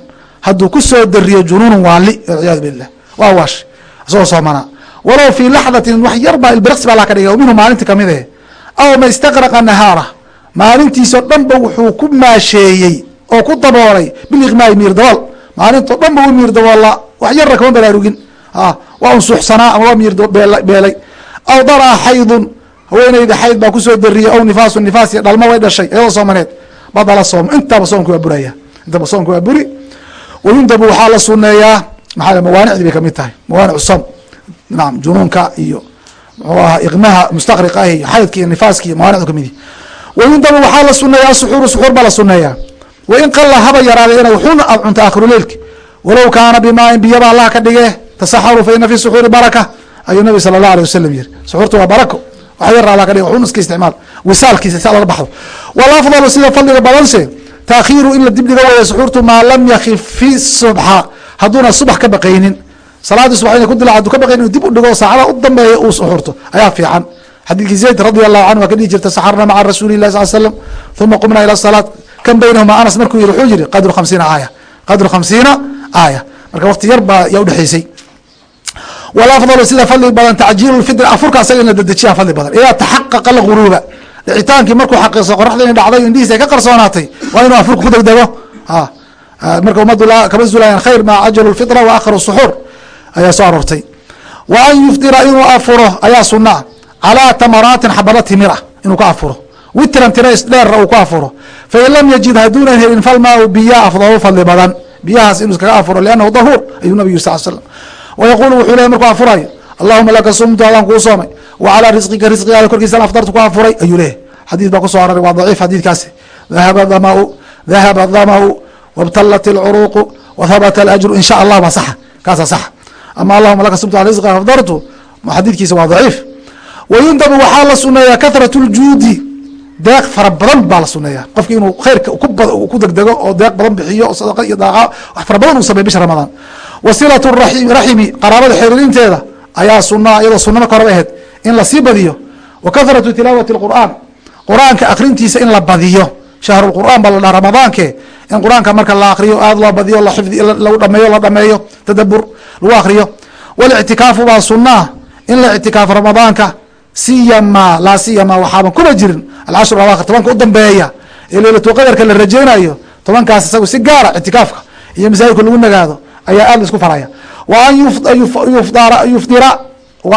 Hadduu ku soo dariyo junuunun waali walciyaadu billah waa waash. Isagoo soomana. Walow fii laxdatin wax yar baa ilbirqsi baa la ka dhigay minhu maalintii ka mid eh aw ma istaqraqa nahaara. Maalintiisoo dhan ba wuxuu ku maasheeyey oo ku daboolay biliqmaai miir dabool maalintoo dhan ba u miir daboola wax yarna kama baraarugin waa un suuxsanaa ama waa miir beelay. Aw daraa xaydun haweeneyda xayd baa ku soo dariyey aw nifaasu nifaas iyo way dhashay iyadoo soomaneed. Badala soom intaaba soomka waa buraya intaba soomka waa buri. Wayundabu waxaa la suneeyaa maxaa mawaanicdii bay ka mid tahay mawaanic som. Naam junuunka iyo muxuu ahaa iqmaha mustaqriqa ah iyo xaydka iyo nifaaska iyo mawaanicdu ka mid yihi wayundabu waxaa la suneeyaa asuxuuru suxuur baa la suneeyaa wain qala haba yaraada ina wuxuuna aad cunta akhiruleilki walow kaana bimaain biyaba allah ka dhige tasaxaru fa ina fi suxuuri baraka ayuu nabi sala allah alay wasalam yiri suxuurta waa barako wax yar alla ka dhige wuxuuna iska isticmaal wisaalkiisa si lala baxdo walafdalu sida fadliga badanse taakhiiru in la dib dhiga waya suxuurtu maa lam yakif fi subxa hadduuna subax ka baqaynin salaadii subax inay ku dila haduu ka baqayn inu dib u dhigo saacada u dambeeya uu suxuurto ayaa fiican. Xadiidkii zayd radi allahu canhu waa ka dhihi jirta saxarna maca rasuuli lahi sal slam uma qumna ila salaat kan baynahuma anas markuu yihi wuxuu yihi qadru khamsiina aaya qadru khamsiina aaya. Marka wakti yar baa yaa udhexaysay walafdalu sida fadli badan tacjiilu lfidri afurka asaga in la dedejiya fadli badan. Idaa taxaqaqa lguruuba dhicitaankii markuu xaqiiqsa qoraxda in dhacday indhihiisa ay ka qarsoonaatay waa inuu afurka ku degdego marka ummaddu kama zulayaan khayr maa cajalu lfitra wa akharu suxuur ayaa soo aroortay. Wa an yuftira inuu afuro ayaa sunaa calaa tamaraatin xabado timir ah inuu ka afuro. Witran tira isdheera uu ku afuro. Fain lam yajid hadduunan helin falmaa biya afdalu fadli badan. Biyahaas inuu iskaga afuro liannahu dahuur ayuu nabig yiri slam wayaqulu wuxuu lehy markuu afurayo allahuma laka sumtu adaan kuu soomay. Wa risqika risqigaada korkiisana afdartu ku afuray ayuu leeyahy xadiis baa ku soo aroray waa daciif xadiidkaasi dahaba damau dahaba damau wabtalat ilcuruuqu wahabata alajru in sha allah baa saxa kaasaa saxa ama allahuma laka sumtu ala risqika afdartu. Xadiidkiisa waa daciif. Wayundabu waxaa la suneeyaa kahrat ljuudi deeq fara badan baa la suneeya qofki inuu khayrka ku degdego oo deeq badan bixiyo sadaqa iyo daaqa wax fara badan uu sameyo bisha ramadaan wasilat raximi qaraabada xiriirinteeda ayaa sunaa iyadoo suna marka ahayd in la sii badiyo. Wa kathratu tilaawati lqur'aan qur'aanka akrintiisa in la badiyo. Shahrulqur'aan baa la dhaha ramadaanke in qur'aanka marka la akriyo aad loo badiyo lagu dhameeyo la dhameeyo tadabur lagu akriyo walictikaafu baa sunaa in la ictikaafo ramadaanka siyama laa siyama waxaaban kuma jirin. Alcashru awaakhir tobanka u dambeeya. Ee leylatu qadarka la rajeynayo tobankaas isagu si gaara ictikaafka iyo masaajidka lagu nagaado ayaa aad la isku faraya. Wa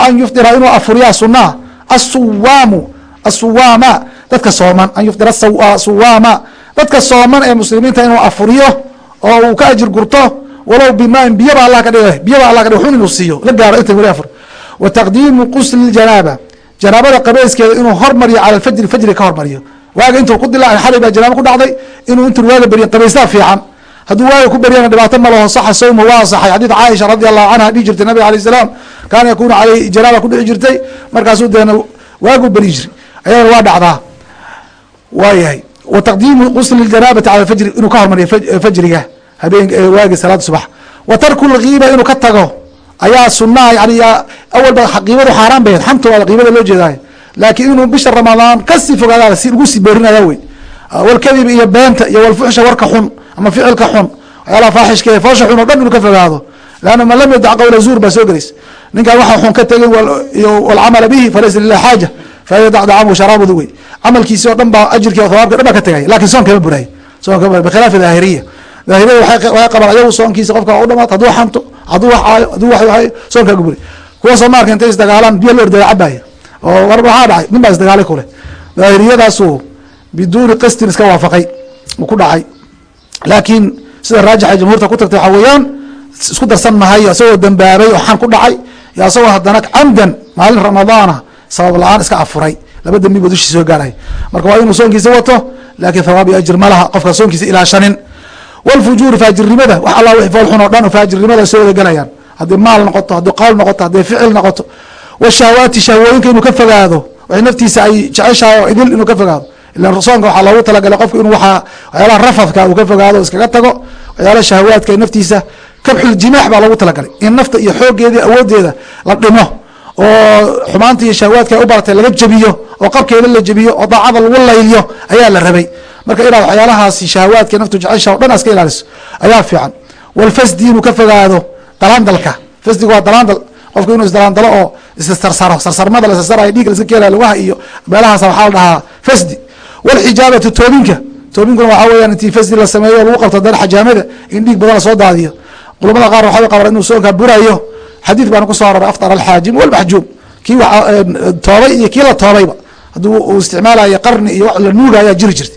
an yufdira. Inuu afuriyaa sunaa asuwaamu asuwaama dadka sooman. An yufdira suwaama dadka sooman ee muslimiinta inuu afuriyo oo uu ka ajir gurto walow bimaan biyaba allah ka dhig biyaba allah ka dhig xun inuu siiyo la gaaro inta weli afur wa taqdiimu qusli janaaba janaabada qabeyskeeda inuu hormariyo cala fajri fajri ka hormariyo. Waaga intuu ku dila xalay baa janaaba ku dhacday inuu intuu waaga beriyo qabaystaa fiican. Hadduu waaga ku beryana dhibaato ma laho saxa sawma waa asaxay xadiid caaisha radi allahu canha dhihi jirtay nabiga alayh salaam kaana yakunu caleyh janaaba ku dhici jirtay markaasuu deena waagu beri jiri ayadana waa dhacdaa. Waayahay. Wa taqdiimu qusli janaabati cala fajri inuu ka hormariyo fajriga habeen waagi salaada subax. Wa tarku lgiiba inuu ka tago. Ayaa sunaa yani awalba qiibadu xaaraan bahed xamtu waa qiibada loo jeedaay laakiin inuu bisha ramadaan ka sii fogaada si lagu sii boorinaya wey walkadib iyo beenta iyo walfuxsha warka xun ama ficilka xun. Waxyaalaha faaxishka foosha xun oo dhan inuu ka fogaado. Leanna man lam yadac qawla zuur baa soo gelaysa ninkaan waxa xun ka tegin walcamala bihi falaysa lilah xaaja. Fayadac dacamu sharaabudu wey camalkiisi oo dhan baa ajirki thawaabki dhan baa ka tegaya laakiin soon kama burayo soon kama burayo bikhilaafi daahiriya daahiriyada waxay qabaan ayagu soonkiisa qofka u dhamaat hadduu xanto hadduu wax caayo hadduu wax hayo soon kaga buray kuwa soo maarka intay isdagaalaan biyo la ordaya cabaya oo war maxaa dhacay nin baa isdagaalay kule daahiriyadaasu biduuni qastin iska waafaqay uu ku dhacay. Laakiin sida raajixa jamhuurta ku tagtay waxaa weeyaan isku darsan mahayo isagoo dambaabay oo xan ku dhacay yo isagoo haddana camdan maalin ramadaana sabab la'aan iska afuray. Laba dembi buu dushii soo gaaray. Marka waa inuu soonkiisa wato laakiin thawaab iyo ajir ma laha qofka soonkiisa ilaashanin wlfujuuri faajirnimada wax alla wixii fool xun oo dhan faajirnimada soo wada gelayaan haddii maal noqoto haddii qowl noqoto haddii ficil noqoto washahwaati shahwooyinka inuu ka fogaado waxay naftiisa ay jeceshahay oo idil inuu ka fogaado ilan soonka waxaa loogu talagalay qofku inuu waa waxyaalaha rafadka uu ka fogaado o iskaga tago waxyaalaha shahawaadka naftiisa kabxul jimaax baa loogu talagalay in nafta iyo xoogeeda awoodeeda la dhimo oo xumaanta iyo shahawaadka ay u baratay laga jebiyo oo qabkeeda la jebiyo oo daacada lagu layliyo ayaa la rabay marka inaad waxyaalahaasi shahawaadka naftu jecesha o dhan iska ilaaliso ayaa fiican. Walfasdi inuu ka fogaado dalaandalka fasdiga waa dalaandal qofku inuu isdalaandalo oo issarsaro sarsarmada la sarsarayo dhiig laska keelayo lugaha iyo meelahaas waxaa la dhahaa fasdi. Walxijaabatu toobinka. Toobinkuna waxaa weeyaan intii fasdi la sameeyo o lagu qabto dan xajaamada in dhiig badan la soo daadiyo. Culamada qaar waxay qabaan inuu soonkaa burayo. Xadiid baana ku soo aroray aftar alxaajim walmaxjuum kii toobay iyo kii la toobayba. Hadduu uu isticmaalayo qarni iyo wax la nuuga ayaa jiri jirta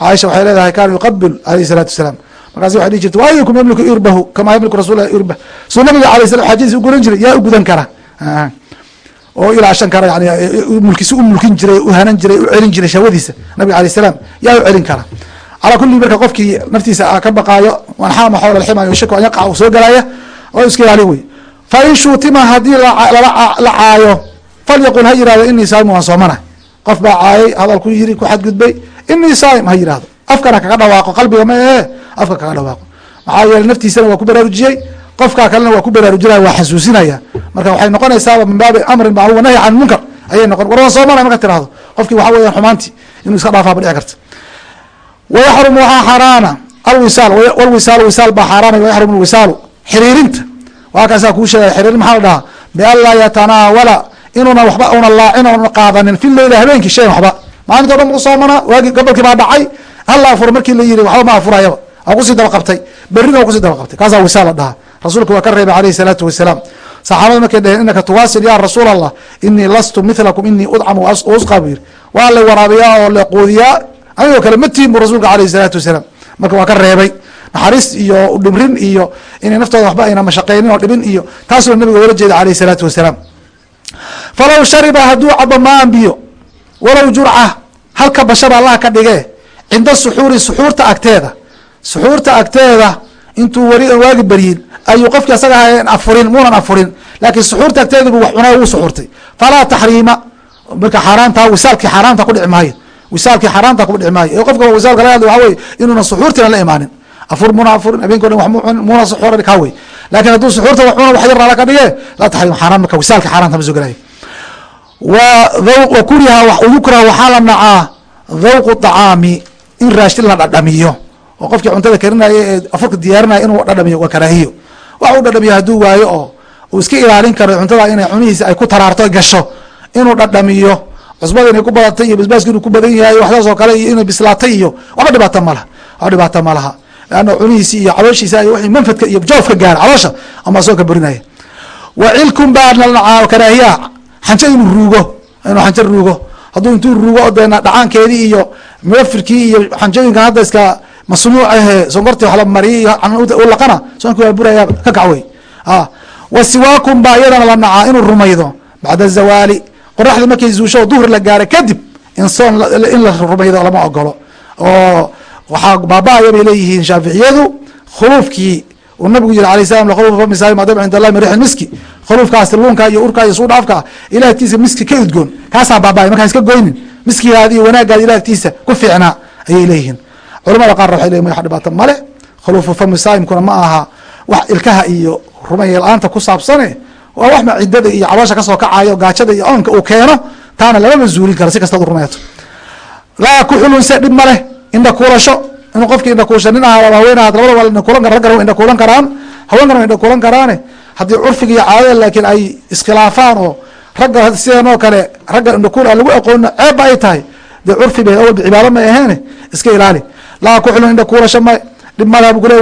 caaisha waxay leedahay kaana yuqabil alayh salaatu wasalaam. Markaas waxay dhihi jirta waayukum yamliku irbahu kamaa yamliku rasulah irbah suu nabiga alayh salam xaajadiisa u guran jiray yaa u gudan kara. Oo ilaashan kara yani mulkisi u mulkin jiray u hanan jiray u celin jiray shahwadiisa nabiga alayh salaam yaa u celin kara. Calaa kulli marka qofkii naftiisa ka baqaayo wanxaama xoola alximayo shak an yaqa soo galaya oo iska ilaali wey fa in shuutima haddii la caayo falyaqul ha yihahdo inii saaimu waan soomana. Qof baa caayay hadalku yiri ku xadgudbay inii saaim ha yihahdo afkana kaga dhawaaqo qalbiga ma ee afka kaga dhawaaqo. Maxaa yeele naftiisana waa ku baraarujiyey. Qofkaa kalena waa ku baraarujinaya waa xasuusinaya. Marka waxay noqonaysaaba min baabi amrin macruf wa nahyi can munkar. Ayay noqon war waan soomana marka tirahdo qofkii waxa weeyaan xumaantii inuu iska dhaafaaba dhici karta. Wayaxrumu waxaa xaaraana alwisaal walwisaal wisaal baa xaaraanay wayaxrumu lwisaalu xiriirinta. Waa kaasaa kuu sheegaya xiriirin maxaa la dhahaa? Bian laa yatanaawala inuuna waxba una laacin oona qaadanin. Fi leyla habeenkii shayan waxba maalinta o dhan ku soomana waagi gobolkii baa dhacay. Hala afuro markii la yiri waxba ma afurayaba waa ku sii daba qabtay berrina waa ku sii daba qabtay kaasaa wisaal la dhahaa. Rasuulka waa ka reebay alayhi salaatu wasalaam. Saxaabada markay dheheen inaka tuwaasil ya rasuul allah inii lastu milakum inii udcamu usqa buu yiri waa la waraabiyaa oo la quudiyaa. Anigoo kale ma tihin bu rasuulka alayhi salaatu wasalaam. Marka waa ka reebay. Naxariis iyo dhimrin iyo inay naftooda waxba ayna mashaqeynin oo dhibin iyo taasuna nabiga oola jeeda alayhi salaatu wasalaam. Falow shariba hadduu cabo maan biyo walow jurca halka bashaba allah ka dhige cinda suxuuri suxuurta agteeda. Suxuurta agteeda intuu wari waagi beryin ayuu qofkii asaga aha afurin muunan afurin. Laakiin suxuurta agteeda buu wax cunay wuu suxuurtay. Falaa taxriima. Marka xaaraanta wisaalkii xaaraanta ku dhici maayo. Wisaalkii xaaraanta ku dhici maayo. Ee qofka wisaalka laga hadla waxa weye inuuna suxuurtina la imaanin. Afur muna afurin habeenki o dhan wax mu cunin muna suxuuran kaa wey laakiin hadduu suxuurta wax cuna wax yar raala ka dhige laa taxriim xaaraan marka wisaalka xaaraanta ma soo gelaya wa kuriha yukraha waxaa la nacaa dhawqu طacaami in raashin la dhadhamiyo. Oo qofkii cuntada karinaya ee afurka diyaarinaya inuu dhadhamiyo waa karaahiyo. Wax dhadhamiyo hadduu waayo oo uu iska ilaalin karo cuntada inay cunihiisa ay ku taraarto gasho. Inuu dhadhamiyo cusbada inay ku badatay iyo basbaaska inuu ku badan yahay waxdaas oo kale iyo inay bislaatay iyo waxba dhibaato ma laha waxba dhibaato ma laha. Leanna cunihiisi iyo calooshiisa iyo wixii manfadka iyo joofka gaara caloosha ama soo ka burinaya wa cilkun baa nalnacaa karaahiya xanjo inuu ruugo inuu xanjo ruugo. Hadduu intuu ruugo deena dhacaankeedii iyo muwafirkii iyo xanjooyinkan hadda iska masnuuc ahe sonkortii wax la mariyay u laqana soonki waa buraya ka kac wey wa siwaakun baa iyadana la nacaa inuu rumaydo. Bacda zawaali qoraxdii markay zuusho oo duhur la gaaro kadib in in la rumaydo lama ogolo oo waxaa baaba-aya bay leeyihiin shaaficiyadu khuluufkii uu nabigu yiri alay salam khulufu fami saim adab cind allahi min miski khuluufkaasi luunka iyo urkaa iyo suudhaafka ilah agtiisa miski ka udgoon. Kaasaa baaba-ay markaan iska goynin miskigaadi iyo wanaagaadi ilah agtiisa ku fiicnaa ayay leeyihiin. Culamada qaarna waxay leyihin wax dhibaato male khuluufu fami saimkuna ma aha wax ilkaha iyo rumaya la'aanta ku saabsane waa wax macidada iyo caboosha ka soo kacayo gaajada iyo oonka uu keeno taana lamama zuulin karo si kastaad urumeeto laa ku xulunse dhib maleh indha kuulasho inuu qofki indha kuusha nin aha haween ahad labada waa indha kuulan kara raggan wa indha kuulan karaan haweenkan wa indha kuulan karaane haddii curfiga iyo caadada laakiin ay iskhilaafaan oo ragga sidan oo kale ragga indha kuul aan lagu aqoonino ceebba ay tahay. Dee curfi bay awalba cibaado ma aheene iska ilaali. Laa ku xulun indha kuulasho ma dhib maleh bu kule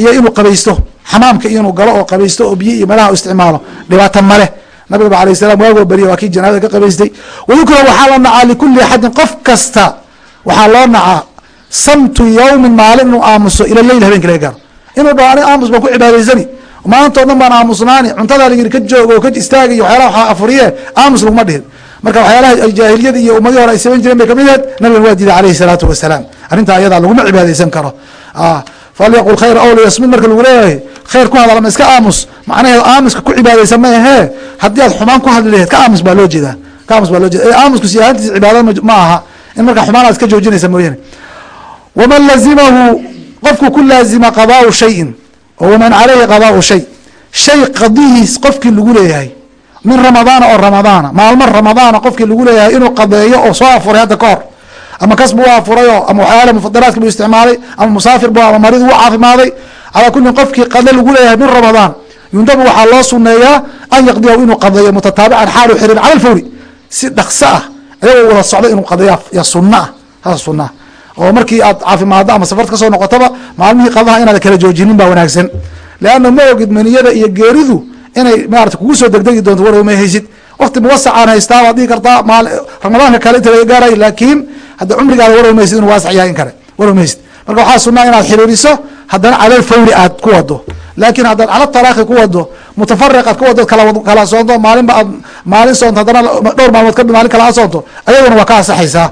iyo inuu qabaysto. Xamaamka inuu galo oo qabaysto oo biyo iyo meelaha u isticmaalo. Dhibaato maleh nabiga ba salam waagoo beriya waa kii janaabada ka qabaystay. Wadukra waxaa la nacaa likuli axadin qof kasta. Waxaa loo nacaa samtu yawmin maalin inuu aamuso ila leyl habeenki laga gaaro. Inuu dhaho ani aamus baan ku cibaadaysani maantoo dhan baan aamusnaani cuntadaa la yiri ka joogo oo ka istaaga iyo waxyaalaha waxaa afuriye aamus laguma dhihin marka waxyaalaha jaahiliyada iyo ummadii hore ay samayn jireen bay ka mid aheed nabigan waa diiday alayhi salaatu wasalaam. Arrintaa ayadaa laguma cibaadaysan karo. Falyaqul khayr aw liyasmid marka lagu leeyahay khayr ku hadal ama iska aamus macnaheedu aamuska ku cibaadaysan ma ahee? Haddii aad xumaan ku hadli laheed ka aamus baa loo jeedaa. Ka aamus baa loo jeeda aamusku si ahaantiisa cibaada ma aha. In marka xumaan aad iska joojinaysa mooyaane. Waman lazimahu qofku ku laazima qadaau shayin oo waman caleyhi qadaau shay. Shay qadihiis qofkii lagu leeyahay. Min ramadaana oo ramadaana. Maalmo ramadaana qofkii lagu leeyahay inuu qadeeyo oo soo afuray hadda ka hor. Ama kas buu afurayo ama waxyaala mufadaraadka buu isticmaalay ama musaafir bu ama marid wuu caafimaaday calaa kulin qofkii qado lagu leeyahay min ramadaan. Yundabu waxaa loo suneeyaa an yaqdiyahu inuu qadeeyo mutataabican xaalu xirin cala lfawri si dhaqso ah ayagoo wada socdo inuu qadeeya ya sunna ah saas sunna ah oo markii aad caafimaaddo ama safarta ka soo noqotaba maalmihii qadaha inaad kala joojinin baa wanaagsan. Leanna ma ogid maniyada iyo geeridu inay maarata kugu soo degdegi doonto warow ma haysid. Wakti muwasacaan haystaa waad dhihi kartaa ramadaanka kale inta laga gaaray laakiin hadda cumrigaada warow maysid inuu waasac yahay in kale. Warow maysid marka waxaa sunaa inaad xiriiriso haddana calal fawri aad ku wado laakiin haddaad cala talaaqi ku wado mutafariq aad ku wado kala soonto maalinba aad maalin soonto haddana dhowr maalmood ka maalin kala aad soonto ayaduna waa ka asaxaysaa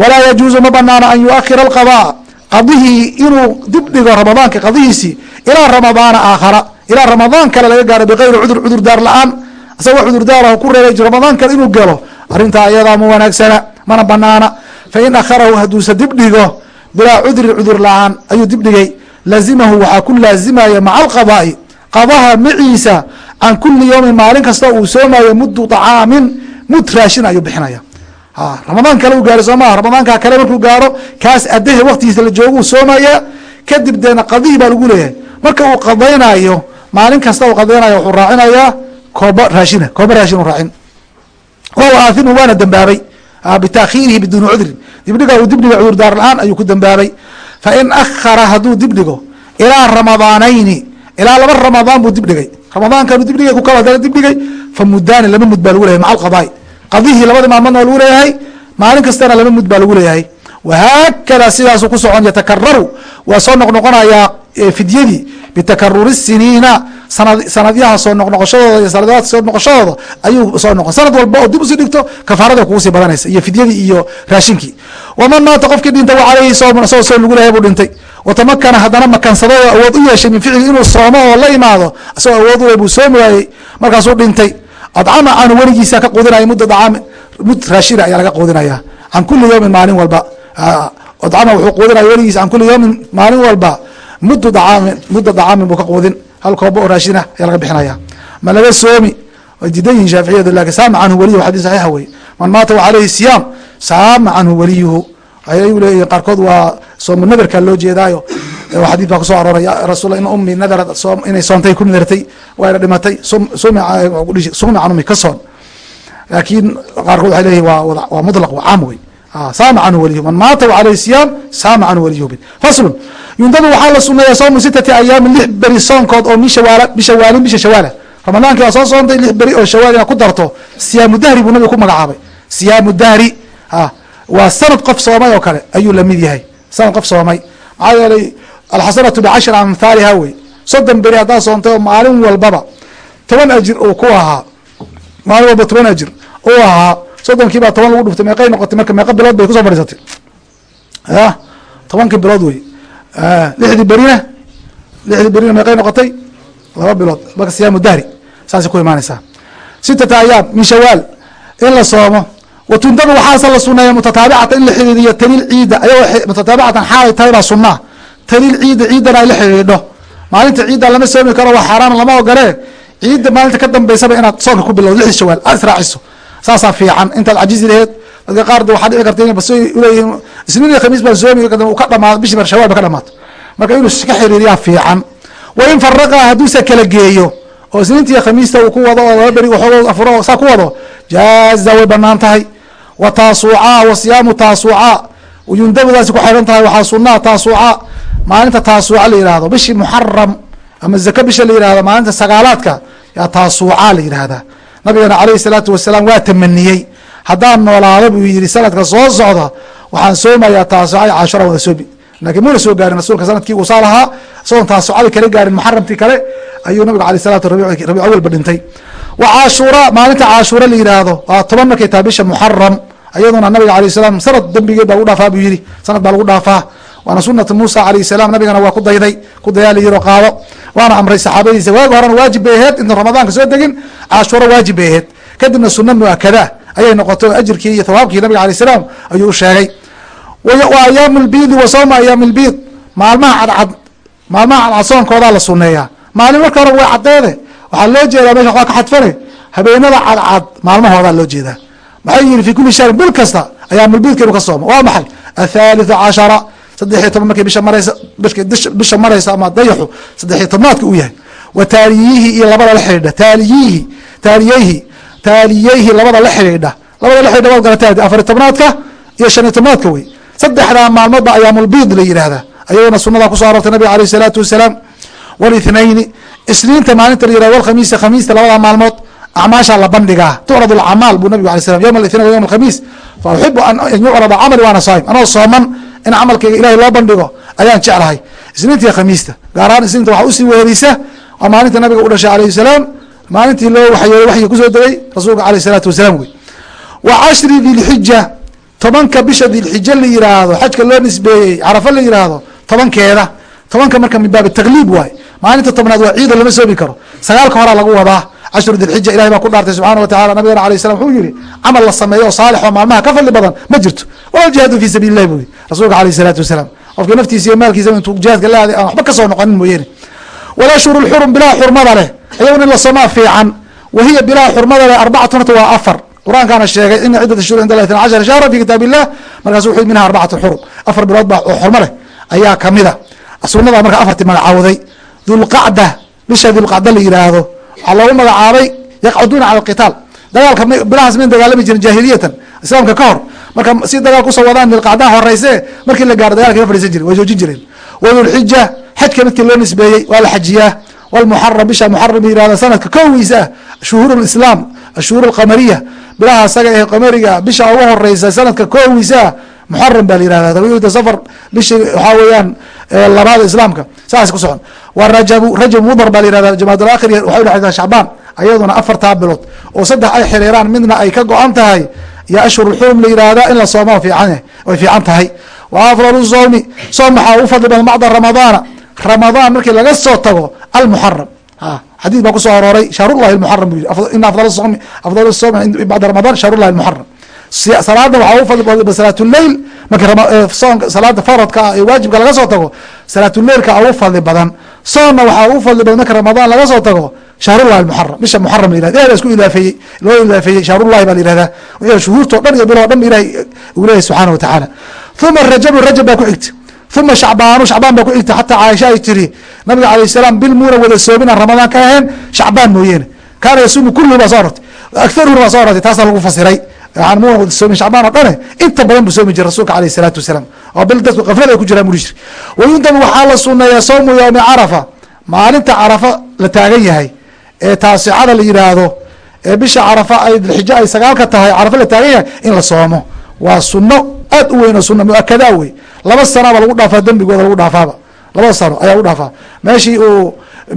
walaa yajuuzu ma banaana an yuakhira alqadaa qadihii inuu dib dhigo ramadaanka qadihiisii ilaa ramadaana aakhara ilaa ramadaan kale laga gaaro bikayri cudur cudur daar la'aan. Isagoo cudurdaarah ku reebay ramadaan kale inuu galo arrintaa ayadaa ma wanaagsana mana banaana fain akharahu hadduuse dib dhigo bilaa cudrin cudur la'aan ayuu dib dhigay lazimahu waxaa ku laazimaya maca alqadaai qadaha maciisa can kuli yowmin maalin kasta uu soomayo muddu طacaamin mud raashin ayuu bixinaya ramadaan kale uu gaaro soo maha ramadaanka kale markuu gaaro kaas adahe waktigiisa la joogo uu soomaya kadib deena qadihii baa lagu leeyahay. Marka uu qadaynayo maalin kasta uu qadaynayo wuxuu raacinayaa kooba raashina kooba raashin u raacin. Wahuwa aathimu waana dembaabay bitaakhiirihi biduuni cudrin. Dibdhiga uu dibdhiga cudurdaar la'aan ayuu ku dembaabay fain akhara hadduu dibdhigo ilaa ramadaanayni ilaa laba ramadaan buu dibdhigay. Ramadaankan dibdhigay ku kala dana dibdhigay fa mudaani laba mud baa lagu leeyahay maca alqadaai qadihii labadii maalmoodna waa lagu leeyahay maalin kastana laba mud baa lagu leeyahay. Wahaakada sidaasuu ku socon yatakararu waa soo noqnoqonayaa fidyadii bitakaruri siniina. Sanadyaha soo noqnoqoshadooda iyo sanadaha soo noqoshadooda ayuu soo noqon. Sanad walba oo dib u sii dhigto kafaarada kuusii badanaysa iyo fidyadii iyo raashinkii. Waman maata qofkii dhintay wa caleyhi soomun isagoo soom lagu leeyahay buu dhintay. Watamakana haddana makansado oo awood u yeeshay min ficli inuu soomo oo la imaado. Isagoo awood u leh buu soomi waayey markaasuu dhintay adcama canu weligiisa ka quudinaya mudda dacaami mud raashina ayaa laga quudinaya can kuli yowmin maalin walba adcama wuxuu quudinaya weligiisa can kuli yowmin maalin walba muddu dacaamin mudda dacaamin buu ka quudin hal kooba oo raashina ayaa laga bixinaya. Ma laga soomi diidan yihiin shaaficiyadu laakiin saama canhu waliyuhu xadis saxiixa wey man maata wa caleyhi siyaam saama canhu waliyuhu waxay u leeyihiin qaarkood waa soomu nadarka loo jeedaayo xadii baa ku soo arooray rasul in ummi nadara inay soontay ku nadartay wayna dhimatay sumi can ummi ka soon. Laakiin qaarkood waxay leeyihiin waa waa mutlaq waa caam wey saama canhu waliyuhu man maata wa caleyhi siyaam saama canhu waliyuhu faslun yundabu waxaa la suneeya soomu sitati ayaamin lix beri soonkood oo min shawaala bishawaalin bisha shawaala. Ramadaankii waa soo soontay lix beri oo shawaal inaad ku darto siyaamu dahri buu nabiga ku magacaabay. Siyaamu dahri waa sanad qof soomay oo kale ayuu la mid yahay sanad qof soomay. Maxaa yeelay alxasanatu bicashri amhaaliha wey soddon beri haddaad soontay oo maalin walbaba toban ajir uu ku ahaa maalin walba toban ajir uu ahaa soddonkii baa toban lagu dhuftay meeqay noqotay marka meeqa bilood bay ku soo fadhiisatay ya tobankii bilood wey lixdii berina lixdii berina meeqay noqotay laba bilood marka siyaamu dahri saasay ku imaanaysaa sitata ayaam min shawaal in la soomo watundabu waxaase la suneeya mutataabicata in la xidhiidiyo taliil ciida ayagoo mutataabicatan xaalay tahay baa sunaa taliil ciida ciidana ay la xidhiidho. Maalinta ciidda lama soomi karo waa xaaraan lama ogolee ciidda maalinta ka dambeysaba inaad soonka ku bilowdo lixda shawaal aad israaciso. Saasaa fiican. Intaad cajizi laheed dadka qaar waxaa dhici karta inay bas uleeyihiin isniin iyo khamiis baan soomi ka dhamaado bishii shawaal ba ka dhamaato marka inuu ka xiriiriyaa fiican. Wa in faraqa hadduuse kala geeyo oo isniintiiyo khamiista uu ku wado oo laba beri waxoog afuro saa ku wado jaaza way bannaan tahay. Wa taasuucaa wa siyaamu taasuucaa yundabadaasi ku xiran tahay waxaa sunaa taasuuca maalinta taasuuca la yihahdo bishii muxaram ama zaka bisha la yihahdo maalinta sagaalaadka yaa taasuuca la yihahdaa nabigeena caleyhi salaatu wasalaam waa tamaniyey. Haddaan noolaado buu yihi sanadka soo socda waxaan soomayaa taasuca iyo cashura wada soomi laakiin muna soo gaarin rasuulka sannadkii uusaa lahaa isagoon taasucadii kala gaarin muxaramtii kale ayuu nabigu aley salatu rabic awalba dhintay. Wa caashura maalinta caashura la yidhaahdo waa toban markay tahay bisha muxaram ayaduna nabiga alayh salam sanad dambigeed baa lagu dhaafaa buu yihi sanad baa lagu dhaafaa waana sunata muusa alayh salam nabigana waa ku dayday ku dayaa la yiro qaado. Waana amray saxaabadiisa waagi horena waajib bay aheyd inta ramadaanka soo degin caashura waajib bay aheyd kadibna suna muakada ayay noqotay ajirkii iyo thawaabkii nabiga alayh salaam ayuu sheegay. Wa ayaamu lbiidi wa sawma ayaam lbiid maalmaha cadcad maalmaha cadcad soonkoodaa la suneeyaa maalin marka hore way caddeede. Waxaa loo jeedaa meesha waa ka xadfane. Habeenada cadcad maalmahoodaa loo jeedaa. Maxay yihiin fi kuli shahrin bil kasta ayaamulbiidka inuu ka sooma waa maxay? Athaalitثu cashara saddexiyo toban markay bisha maraysa bisha maraysa ama dayaxu saddexiyo tobnaadka uu yahay. Wa taaliyihii iyo labada la xidhiidha. Taaliyihi taaliyeyhi taaliyeyhi labada la xidhiidha. Labada la xidhiidha waad garataa afariy tobnaadka iyo shaniyo tobnaadka wey. Saddexdaa maalmoodba ayaamulbiid la yidhaahdaa. Ayadana sunada ku soo aroortay nabiga aleyh isalaatu wasalaam. Wlithnayni isniinta maalinta la yiraahdo walkhamiisa khamiista labada maalmood acmaasha la bandhigaa. Tucrad alcamaal buu nabigu alay slam yowma alithnain wa yowma alkhamiis fa uxibu an yucrada camali waana saa'im. Anoo sooman in camalkayga ilahay loo bandhigo ayaan jeclahay. Isniintiiyo khamiista gaar ahaan isniinta waxaa u sii wehelisa waa maalinta nabiga u dhashay alayh salaam maalintii loo waxyeelay waxyi ku soo degay rasuulka aleyh الsalaatu wasalaam wey wa cashri dilxija tobanka bisha dilxija la yiraahdo xajka loo nisbeeyey carafo la yiraahdo tobankeeda. Tobanka marka min baab tagliib waay. Maalinta tobnaad waa ciida lama soomi karo. Sagaalka horaa lagu wadaa cashru dilxija ilahay baa ku dhaartay subxana watacala nabigana alay salam wuxuu yihi camal la sameeyo oo saalix oo maalmaha ka fadli badan ma jirto. Wala jihaadu fi sabiili lahi buu yii rasuulka aleyh isalaatu wasalaam. Qofka naftiisa iyo maalkiisa intuu jihaadka la aaday aan waxba ka soo noqonin mooyeene walashhuru lxurum bilaha xurmada leh ayaguna in la soomaa fiican. Wahiya bilaha xurmada leh arbacatun horta waa afar. Qur'aankaana sheegay ina cidat shhur inda lah itna cashara shahra fi kitaab illah markaasu wuxu minha arbacatu xurum. Afar bilood baa oo xurmo leh. Ayaa kamida sunada marka afartii magacaawday dulqacda bisha dulqacda la yiraahdo waxaa loogu magacaabay yaqcaduuna cala alqitaal. Dagaalka bilahaas mayn dagaalami jirin jahiliyatan islaamka ka hor. Marka si dagaal ku soo wadaan dilqacdaha horeyse markii la gaaro dagaalka ma fadhiisan jirin way joojin jireen. Wadulxija xajka midkii loo nisbeeyey waa la xajiyaa. Walmuxaram bisha muxaram la yiraahdo sanadka kowiisa ah shuhuur lislaam ashuhuur alqamariya bilaha isaga ee qamariga bisha ugu horeysa sanadka kowiisa ah muxaram baa la tawiilta safar bishi waxaa weeyaan labaada islaamka. Saas ku socon waa rajabu rajab mudar baa la yirahda jamaadul akhir waxay udhexaysaa shacbaan ayaduna afartaa bilood. Oo saddex ay xiriiraan midna ay ka go-an tahay. Iyo ashhur lxurum la yirahda in la soomo fiican way fiican tahay. Wa afdalu sawmi soom waxaa u fadli badan bacda ramadaana ramadaan markii laga soo tago almuxaram xadiid baa ku soo arooray shahrullahi muxaram bu yiri ina afdal soomi afdal soomi bacda ramadan shahrullahi muxaram salaada waxaa u fadli badan salaatuleyl markii soonka salaada faradka ah ee waajibka laga soo tago salaatuleilka ugu fadli badan soonna waxaa ugu fadli badan marka ramadaan laga soo tago shahrullahi muxaram bisha muxaram la yirahda ilahay baa isku ilaafeeyey loo ilaafeeyey shahrullahi baa la yirahdaa. Shuhuurtao dhan iyo biloo dhan ilahay uu leeyahy subxaana wa tacaala uma rajabu rajab baa ku xigta uma shacbaanu shacbaan baa ku xigta xataa caaisha ay tiri nabiga alayh salaam bil muuna wada soomin aan ramadaan ka ahayn shacbaan mooyeene. Kaana yasuumu kulluhu baa soo arortay akharuhuna baa soo arortay taasaa lagu fasiray shacbaan oo dhane inta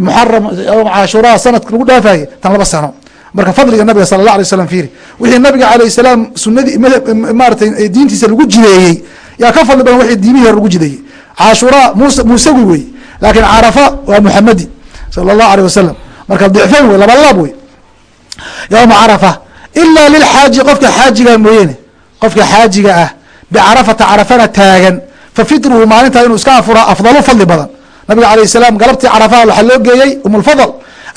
muxaram caashura sanadka lagu dhaafayey tan laba sano marka fadliga nabiga sala allah alay slam fiiri wixii nabiga alayh salaam sunadii maaratay diintiisa lagu jideeyey yaa ka fadli badan wixii diimihii hore lagu jideeyey. Cashuraa mus muusawi wey laakiin carafa waa muxamadi sala allahu aleyh wasalam marka dicfayn wey laba laab wey. Yowma carafa ilaa lilxaaji qofka xaajiga mooyeene qofka xaajiga ah bicarafata carafana taagan fa fitruhu maalintaa inuu iska afuraa afdalu fadli badan. Nabiga alayh salaam galabtii carafaha waxaa loo geeyey umulfadl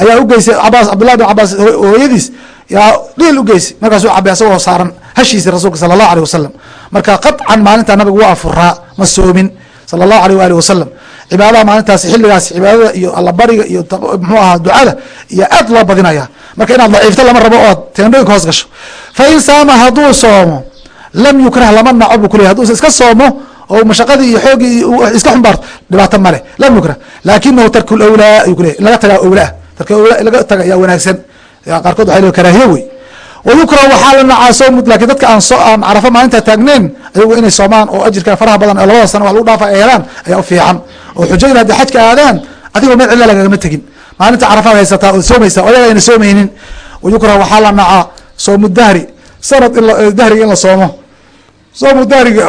ayaa ugeysay cabas cabdullahi bin cabaas hooyadiis. Yaa dhiil ugeysay markaasuu cabay asagoo saaran hashiisi rasuulka sala allahu aleh wasalam marka qaطcan maalintaa nabigu waa afuraa ma soomin. Sala allahu aleyh waali wasalam cibaadaha maalintaasi xilligaas cibaadada iyo allabariga iyo mxuu ahaa ducada iyo aad loo badinaya marka inaad daciifto lama rabo ood teendhooyinka hoos gasho. Fain saama hadduu soomo lam yukrah lama naco buu kuleyay haduusa iska soomo oo mashaqadii iyo xooggii iska xumbaarto dhibaato male lam yukrah. Laakinahu tarku lawlaa ayuu kuleyay in laga tagaa owlaah in laga ayaa wanaagsan. Qaarkood le karaahiye wey wayukrah waxaa la nacaa soomud laakiin dadka aan carafo maalinta taagneyn ayagu inay soomaan oo ajirka faraha badan ee labada sana wax lagu dhaafa ay helaan ayaa u fiican. Oo xujayda hadday xajka aadaan adigoo meel cilla lagagama tegin. Maalinta carafaad haysataa ood soomaysa odaga ayna soomaynin. Wayukrah waxaa la nacaa soomu dahri sanad in dahriga in la soomo. Soomu dahriga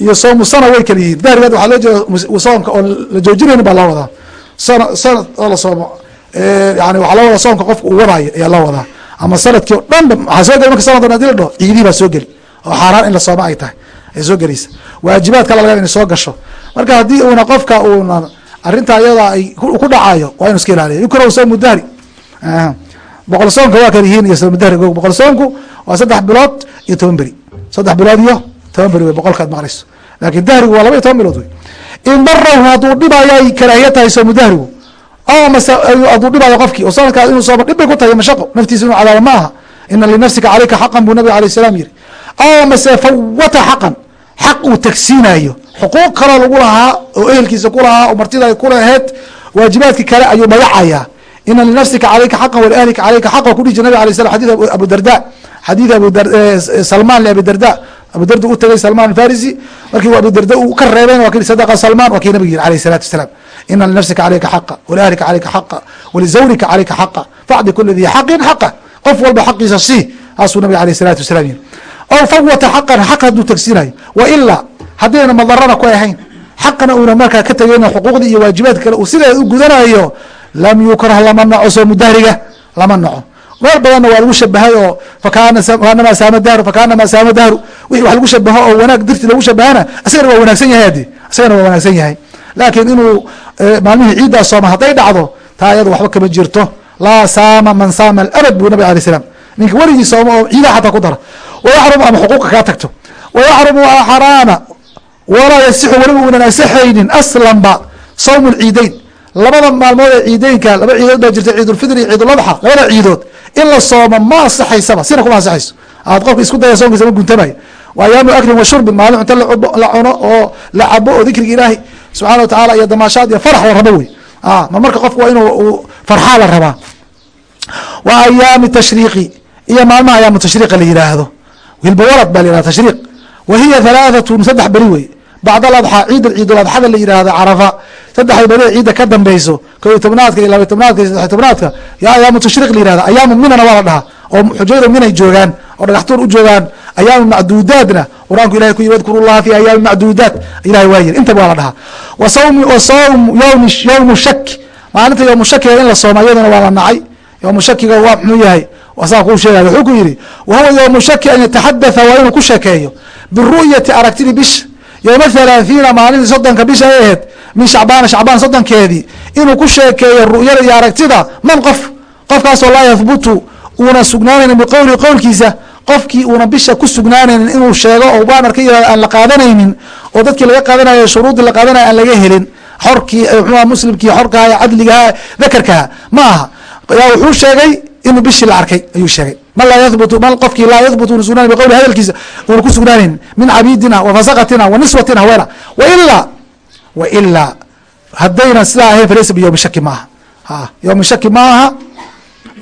iyo soomu sana way kala yihiin dahriga loo jeeda soomka oo la joojinaynin baa loo wadaa. Sana sanad oo la soomo yani waxaa loo wadaa soomka qofka uu wadaayo ayaa loo wadaa. Ama sannadkii o dhan waxaa soo geli marka sanad haddii la dhaho ciidii baa soo geli oo xaaraan in la sooma ay tahay. Ay soo gelaysa waajibaadka la laga inay soo gasho. Marka haddii uuna qofka uuna arrinta ayada ay ku dhacayo waa inu iska ilaaliya yukrahu soomu dahri. Boqol soonka waa kala yihiin iyo soomu boqol soonku waa saddex bilood iyo toban beri. Saddex bilood iyo toban beri wey boqolkaad maqlayso. Laakin dahrigu waa laba iyo toban bilood wey in darahu hadduu dhibayo ay karaahiya tahay soomu dahrigu o mase hadduu dhibayo qofkii? Oo sanadkaas inuu sooma dhib bay ku tahay mashaqo. Naftiisa inuu cadaabo ma aha ina linafsika caleyka xaqan buu nabiga alayh salaam yihi o mase fawata xaqan. Xaq uu tagsiinayo xuquuq kaloo lagu lahaa oo ehelkiisa ku lahaa oo martida ay kula aheyd waajibaadkii kale ayuu dayacayaa ina linafsika caleyka xaqan waliahlika caleyka xaqa kudhihi jir nabig alay slam xadid abu darda xadiid salman liabi darda abu darda u tagay salman farisi markii abu darda uu ka reebeen ki sadaqa salman waa kii nabig yiri alayh salatu wasalaam ina linafsika caleyka xaqa waliahlika caleyka xaqa walizawrika caleyka xaqa facdi kula dii xaqin xaqa qof walba xaqiisa sii haasuu nabiga aleyh salatu wasalaam yiri. Oo fawata xaqan xaq hadduu tagsiinayo wa ilaa haddayna madarana ku ahayn. Xaqana uuna markaa ka tegeyna xuquuqdii iyo waajibaadka kale uu sideeda u gudanayo lam yukrah lama naco soomu dahriga lama naco meel badanna waa lagu shabahay oo fakaanamaa saama dahru fakaanamaa saama dahru. Wixii wax lagu shabaho oo wanaag dirti lagu shabahana isagana waa wanaagsan yahay adi isagana waa wanaagsan yahay. Laakiin inuu maalmihii ciiddaa sooma hadday dhacdo taa ayada waxba kama jirto. Laa saama man saama alabad buu nabig alay slam ninka weligii sooma oo ciidaa xataa ku dara wayaxrumu ama xuquuqa kaa tagto. Wayaxrumu xaraama. Walaa yasixu weliba uunan asaxaynin aslanba sawmu lciideyn labada maalmood ee ciideynka laba ciidood baa jirta ciidulfitr iyo ciiduladxa labada ciidood in la soomo ma asaxaysaba sina kuma asaxayso aad qofka isku daya soonkiisa ma guntamayo wa ayaamu aklin wa maalin cunto la cuno oo la cabo oo dikriga ilaahi subxana wa tacala iyo damaashaad iyo farax la rabo wey. Ma marka qofku waa inuu farxaa la rabaa. Wa ayaami tashriiqi iyo maalmaha ayaamu tashriiqa la yihaahdo wilbawalad baa la yihahda tashriiq. Wa hiya halaahatun saddex beri wey bacd aladxaa ciid ciiduladxada la yihahda carafa. Saddexda beri ciidda ka dambeyso ko iyo tobnaadka iyo labay tobnaadka iyo saddex tobnaadka yaa ayaamu tashriiq la yihahda ayaamu minana waa la dhahaa oo xujayda minay joogaan oo dhagaxtuur u joogaan ayaamu macduudaadna qur'aanku ilahay ku yiri wadkuru llaha fi ayaami macduudaat ilahay waa yiri intaba waa la dhahaa. Wa sawmi wa sawm yawmi yawmu shaki maalinta yawmu shakiga in la sooma iyadana waa la nacay. Yawmu shakiga waa muxuu yahay saa kuu sheegay wuxuu ku yidhi wa huwa yawmu shaki an yataxadatha waa inuu ku sheekeeyo biru'yati aragtidii bisha yowma thalaathiina maalintii soddonka bisha ay aheyd min shacbaana shacbaan soddonkeedii inuu ku sheekeeyo ru'yada iyo aragtida man qof qofkaasoo laa yahbutu uuna sugnaanaynin biqowlihi qowlkiisa qofkii uuna bisha ku sugnaanaynin inuu sheego oo baanar ka yihahdo aan la qaadanaynin oo dadkii laga qaadanayo shuruuddii la qaadanaya aan laga helin xorkii mxuha muslimkii xorkaha ee cadligaha dakarkaha ma aha. Yaa wuxuu sheegay inuu bishii la arkay ayuu sheegay. Man laa yahbutu man qofkii laa yahbut una sugnaanay biqowli hadalkiisa uuna ku sugnaanaynin min cabiidina wa fasaqatina wa niswatina haweena. Wa ilaa wa ilaa haddayna sidaa ahayn falaysa biyowmi shaki ma aha ha yowmi shaki ma aha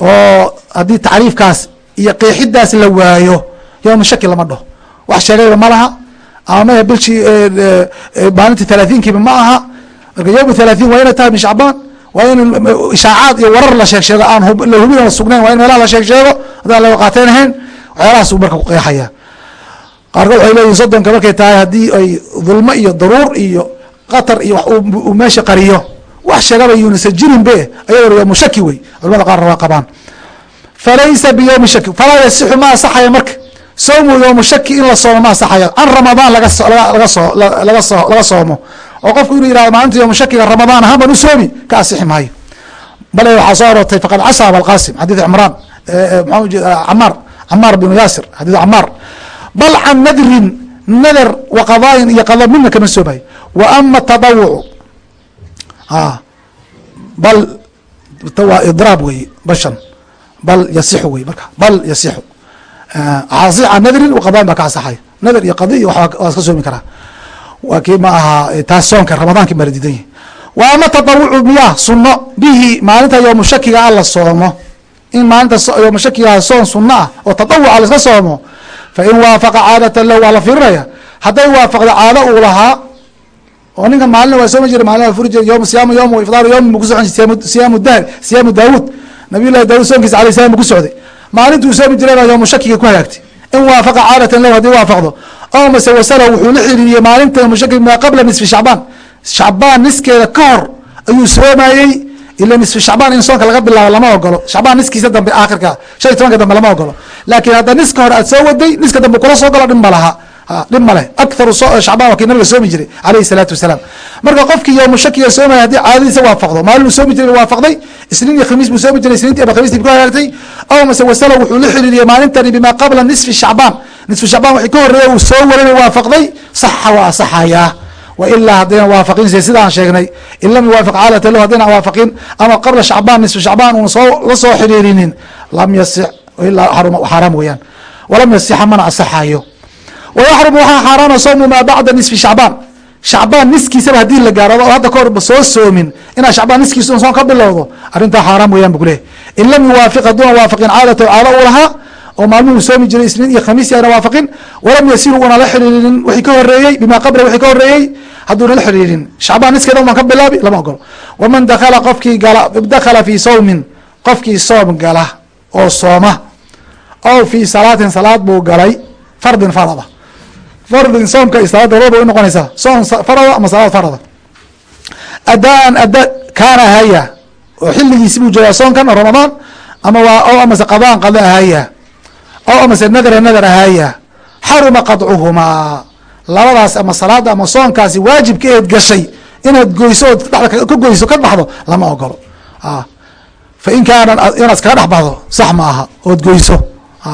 oo haddii tacriifkaas iyo qeexidaas la waayo yowmi shaki lama dhaho. Wax sheegayba ma laha ama maya bilshii maalintii thalaathiinkiiba ma aha. Marka yowmi thalaaثiin waa inay tahay min shacbaan waa in ishaacaad iyo warar la sheeg sheego aan la hubin la sugnayn waa in meelaha la sheeg sheego haddaan laga qaateen ahayn waxyaalahaas uu marka kuqeexaya qaarkood waxay leeyihiin soddonka markay tahay haddii ay dulmo iyo daruur iyo qatar iyo wax uu meesha qariyo wax sheegaba yuunasa jirin be ayadoo yoomu shaki wey culamada qaarna waa qabaan. Falaysa biyowmi shaki falaa yasixu ma asaxaya marka. Sawmu yowmu shaki in la soomo ma asaxaya can ramadaan laga so laga soo laga soo laga soomo oo qofku inuu yihahdo maalinta yowmu shakiga ramadaan ahaan baan u soomi ka asixi maayo bale waxaa soo aroortay faqad casa abalqasim xadiid cimraan ujeeda camaar binu yaasir xadiid camaar. Bal can nadrin nadar wa iyo qada midna kama soomayo wa ama tadawucu a bal waa idraab wey bashan. Bal yasixu wey marka bal yasixu. Asi can nadrin wa baa ka asaxaya nadar iyo qadi iyo waa iska soomi karaa waa kii ma ahaa taas soonka ramadaanki baa la diidan yahi wa ama tadawucu miyah suno bihi maalinta yowmu shakiga a la soomo. In maalinta yowmu shakiga soon suno ah oo tadawuca la iska soomo fain waafaqa caadatan lahu waa la fiirinaya. Hadday waafaqda caado uu lahaa oo ninkan maalina waa soomi jira maalina waa furi jira yom siyaamu yom ifdaaru yom bu ku socon jir siyaamu dahr siyaamu daawuud. Nabiy llahi daawud soonkiisa alayh salam bu ku socday. Maalintuu soomi jirayna yowmu shakiga ku hagaagtay. In waafaqa caadatan lahu haddii waafaqdo aw mase wuxuu la xiriiriyey maalinta yowmu shaki maa qabla nisfi shacbaan shacbaan niskeeda ka hor ayuu soomayey ila nisfi shacbaan in soonka laga bilaabo lama ogolo shacbaan niskiisa dambe aakhirka shan iyo tobanka dambe lama ogolo laakiin hadda niska hore aad soo waday niska dambe kula soo galo dhib ma laha dhib ma leh. Akharu shacbaan waa kii nabiga soomi jiray alayhi salaatu wasalaam. Marka qofkii yowmu shakiga soomaya haddii caadadiisa waafaqdo maalin uu soomi jiray waafaqday isniin iyo khamiis buu soomi jiray isniintii ama khamiistii ku hagaagtay aw mase wasala wuxuu la xiriiriyey maalintani bimaa qabla nisfi shacbaan. Nisfi shacbaan wixii ka horreeya uu soo waranay waafaqday saxa waa asaxayaa wailaa haddayna waafaqin se sidaan sheegnay. In lam yuwaafiq caalata lahu haddayna waafaqin ama qabla shacbaan nisfu shacbaan uuna soo la soo xiriirinin lam yasix ilaa xaaraam weeyaan. Walam yasixa mana asaxayo wayaxrumu waxaa xaaraana sawmu maa bacda nisfi shacbaan shacbaan niskiisaba haddii la gaaro oo hadda kahor soo soomin inaad shacbaan niskiisa soon ka bilowdo arrintaa xaaraam weeyaan bu kuleehay in lam yuwaafiq hadduuna waafaqin caadata caado uu lahaa oo maalmuhu soomi jiray isniin iyo khamiis ayna waafaqin walam yasiru una la xiriirinin wixii ka horeeyey bimaa qabla wixii ka horeeyey hadduuna la xiriirin shacbaan niskeeda uman ka bilaabi lama ogolo waman dakala qofkii gala dakala fii sawmin qofkii soom gala oo sooma aw fii salaatin salaad buu galay fardin farada fardin soomka salaada labada way noqonaysaa soom farada ama salaad farada. Adaan ada kaana ahaya oo xiligiisi buu joogaa soonkan oo ramadaan ama waa o amase qadaan qada ahaya aw amase nadra nadar ahaya xaruma qadcuhumaa. Labadaas ama salaada ama soonkaasi waajibka eed gashay. Inaad goyso ood dheda ka goyso ka baxdo lama ogolo fa in kaana inaad iskaga dhex baxdo sax ma aha. Ood goyso.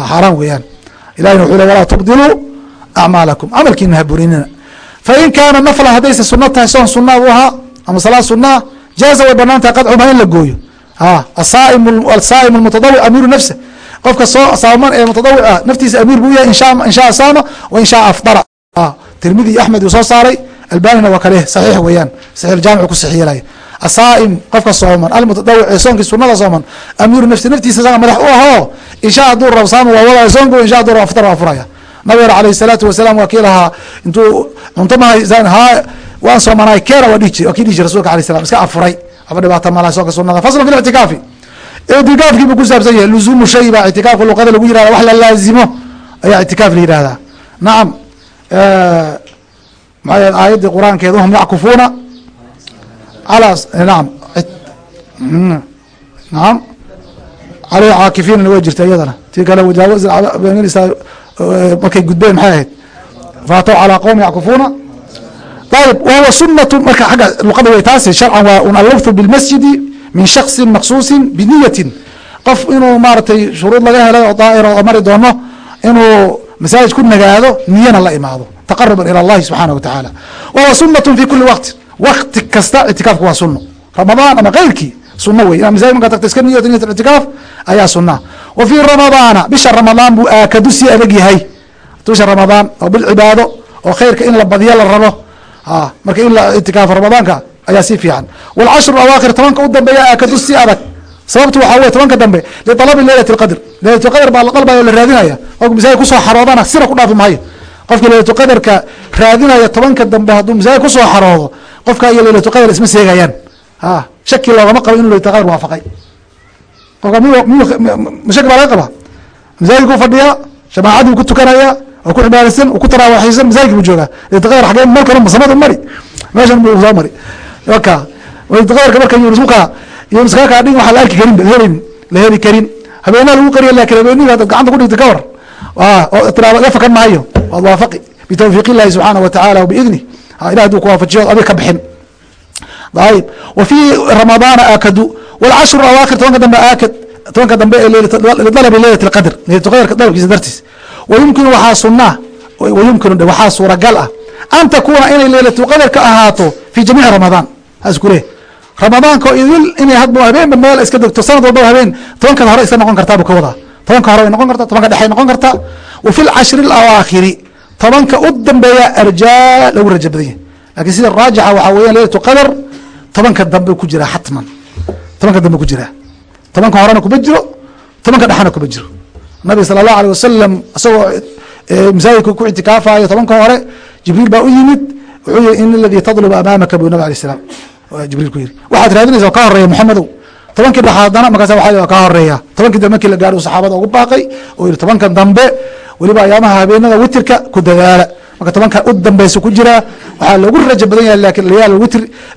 Xaaraan weeyaan. Ilahina wuxuu le walaa tubdiluu acmaalakum camalkiina ha burinina fa in kaana naflan haddayse suno tahay soon sunaa u ahaa ama salaad sunaa jaaza way bannaan tahay qadcumaa in la gooyo asaaim mutadawic amiiru nafsa qofka soo saaman ee mutadawic ah naftiisa amiir buu yahay in shaa saama wa in shaa afdara tirmidi iyo axmed uu soo saaray albanina waa kale saxiix weeyaan saxiix jaamicu ku saxiilaya asaaim qofka sooman almutadawic ee soonkii sunada sooman amiiru nafsi naftiisa isaga madax u ahoo insha hadduu rab saama waa wadaya soonku insha hadduu rab afdar waa furaya nabigeena alayhi salaatu wasalaam waa kii lahaa intuu cunto mahaysan haa waan soomanaay keena waa dhihi jir waa kii dhihi jir rasulka alayh salam iska afuray waxba dhibaata malaha soonka sunada faslan fi lictikaafi ictikaafkii buu ku saabsan yahay luzuumu shay baa ictikaafka luqada lagu yirahda wax la laazimo ayaa ictikaaf la yihahdaa nacam maxay aayaddii qur'aankeed wahum yackufuuna calaa naam nacam caleyhi caakifiinana way jirta iyadana. Tii kale markay gudbeen maxay ahayd? Faatow calaa qowm yackufuuna. Ayib wahuwa sunatu marka agga luqada way taasi sharcan waa un allaftu bilmasjidi min shaksin maksuusin biniyatin qof inuu maaratay shuruud laga helay oo daa'ir oo mari doono inuu masaajid ku nagaado niyana la imaado. Taqaruban ila allahi subxaana wa wahuwa sunatu fi kuli waqti kasta ictikaafku waa suno ramadaan ama keyrkii suno wey inaad masajid markaa tagto iska niyoto niyat ayaa sunaa wa fii ramadaana bisha ramadaan buu aakadu sii adag yahay. Bisha ramadaan oo bil cibaado oo khayrka in la badiyo la rabo. Ah, marka in la itikaafo ramadaanka ayaa sii fiican. Walcashru awaakhir tobanka u dambeeya aakadu sii adag. Sababtu waxaa wey tobanka dambe lialabi leylati lqadr leylatu lqadr baa laqalbaya la raadinaya. Qofku masaajid ku soo xaroodana sina ku dhaafi maayo qofka leylatu qadarka raadinaya tobanka dambe hadduu masaajid ku soo xaroodo qofka iyo leylatu qadar isma seegayaan. Ah, shaki loogama qabo inuu leylatu qadar waafaqay qofka mshaki baa laga qabaa. Masaajidku fadhiyaa jamaacadii ku tukanaya oo ku cibaadaysan ku taraawaxaysan masaajidka buu joogaa. Qadr xagee meel kale samadu mari. Meeshan buu soo mari. Laylatul qadarka marka yunusuka yunuska kaa dhig waxaa la arki karin helin la heli karin. Habeenaa lagu qariya laakiin habeenihii hadaad gacanta ku dhigta ka war. Tiraado iga fakan maayo. Waad waafaqi bitawfiiq illahi subxaana wa tacaala wabiidnih ilah haduu ku waafajiyo adig ka bixin. Ayb wa fii ramadaana aakadu walcashru awaakir tobanka dambe aakad tobanka dambe ee lidalabi leylat lqadr leylatqadarka dalabkiisa dartiis wayumkinu waxaa sunaa wayumkinu waxaa suuragal ah an takuuna inay leylatulqadr ka ahaato fi jamiici ramadaan saas ku leh ramadaanko idil inay hadba habeenba meel iska degto sanad walbaba habeen tobankan hore iska noqon kartaa buu ka wadaa tobanka hore way noqon kartaa tobanka dhexe noqon kartaa wa fi lcashri alawaakhiri tobanka u dambeeya arjaa lagu raja badan sida raajixa waxaa weya leylatu qadar tobanka dambe ku jira xatman tobanka dambe ku jira. Tobanka horena kuma jiro tobanka dhexena kuma jiro. Nabiga sala allahu alيh wasalam isagoo masaajidka ku ictikaafayo tobanka hore jibriil baa u yimid wuxuu yihi in aladii tadlubu amaamaka bu nabig alay slam jibriil ku yiri waxaad raadinaysa ka horreeya maxamedow tobankii dhex haddana markaas waa ka horreeya tobankii dambe markii la gaadho saxaabada ugu baaqay oo yihi tobankan dambe weliba ayaamaha habeenada witirka ku dadaala. Marka tobanka u dambeysa ku jiraa waxaa loogu raja badan yahay laakiin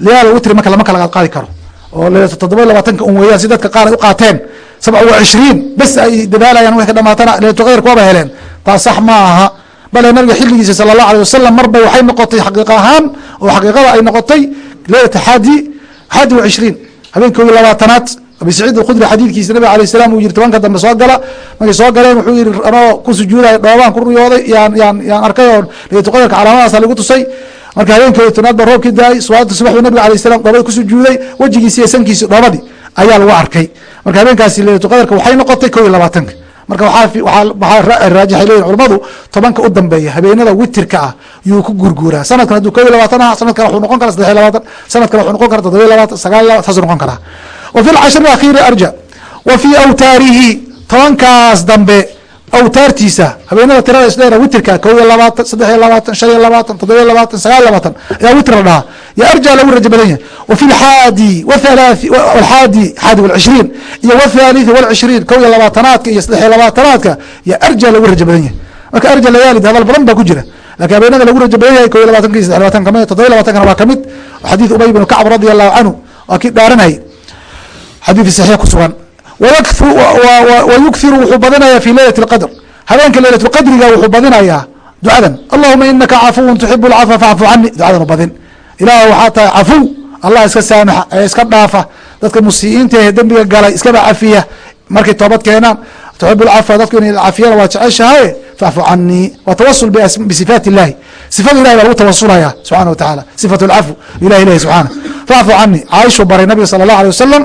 layaal witri marka lama kala qaadi karo oo iyo labaatanka un si dadka qaar ay u qaateen. Sabca wa cishriin bes ay dadaalayaan way ka dhamaatana leylatu qadarka waaba heleen. Taas sax ma aha. Bale nabiga xilligiisa sala allahu alay wasalam marba waxay noqotay xaqiiq ahaan oo xaqiiqada ay noqotay leylata xadi xadi wa cishriin labaatanaad abi saciid alkhudri xadiidkiisa nabig alayh salam uu yihi tobanka dambe soo gala. Markay soo galeen wuxuu yihi anoo ku sujuuday dhoobaan ku ruyooday yaan yaan yaan arkay oo leylatu qadarka calaamadaasa lagu tusay marka habeenkii tanaad ba roobkii daay salaada subax bu nabig alayh salam dhoobada ku sujuuday wejigiisi iyo sankiisi dhoobadii ayaa lagu arkay. Marka habeenkaasi leylatu qadarka waxay noqotay ko iyo labaatanka. Marka waxaa raajixay leyihin culamadu tobanka u dambeeya habeenada witirka ah yuu ku gurguuraa. Sanadkan hadduu ko iyo labaatan aha sanad wuxuu noqon kara saddex iyo labaatan sanad wuxuu noqon kara toddoba iyo labaatan sagaal iyo saasuu noqon karaa. Wa fi lcashri akhiiri arja wa fii awtaarihi tobankaas dambe awtaartiisa habeenada tirada isdheera witirka ko iyo labaatan saddex iyo labaatan shan iyo labaatan toddoba iyo labaatan sagaal iyo labaatan ayaa witr la dhahaa. Yo arja lagu raja badan yahay. Wa fi lxaadi whalaathi alxaadi xaadi walcishriin iyo wthalithi walcishriin ko iyo labaatanaadka iyo saddex iyo labaatanaadka yo arja lagu raja badan yahay. Marka arja layaalid hadal badan baa ku jira. Lakin habeenada lagu raja badan yahay ko iyo labatanka iyo saddex labatan ka mid toddoba iyo labatankana waa ka mid. Xadiid ubay bnu kacb radi allahu canhu waa kii dhaaranayay. Xadiid saxiix ku sugan wayughiru wuxuu badinayaa fi leylat اlqadr habeenka leylat qadriga wuxuu badinayaa ducadan allahuma inaka cafuwun tuxibu lcafwa facfu cani ducadan badin ilaah waxaa tahay cafuw allah iska saamaxa ee iska dhaafa dadka musiiinta ee dembiga galay iskaba cafiya markay toobad keenaan tuxib lcafwa dadku inay cafiyana waa jeceshahaye facfu canii waa tawasul illahi sifada ilahi baa lagu tawasulaya subxana wa tacaala sifat lcafw ilah ilahi subxaana facfu cani caaishuu baray nabiga sala allah alay wasalam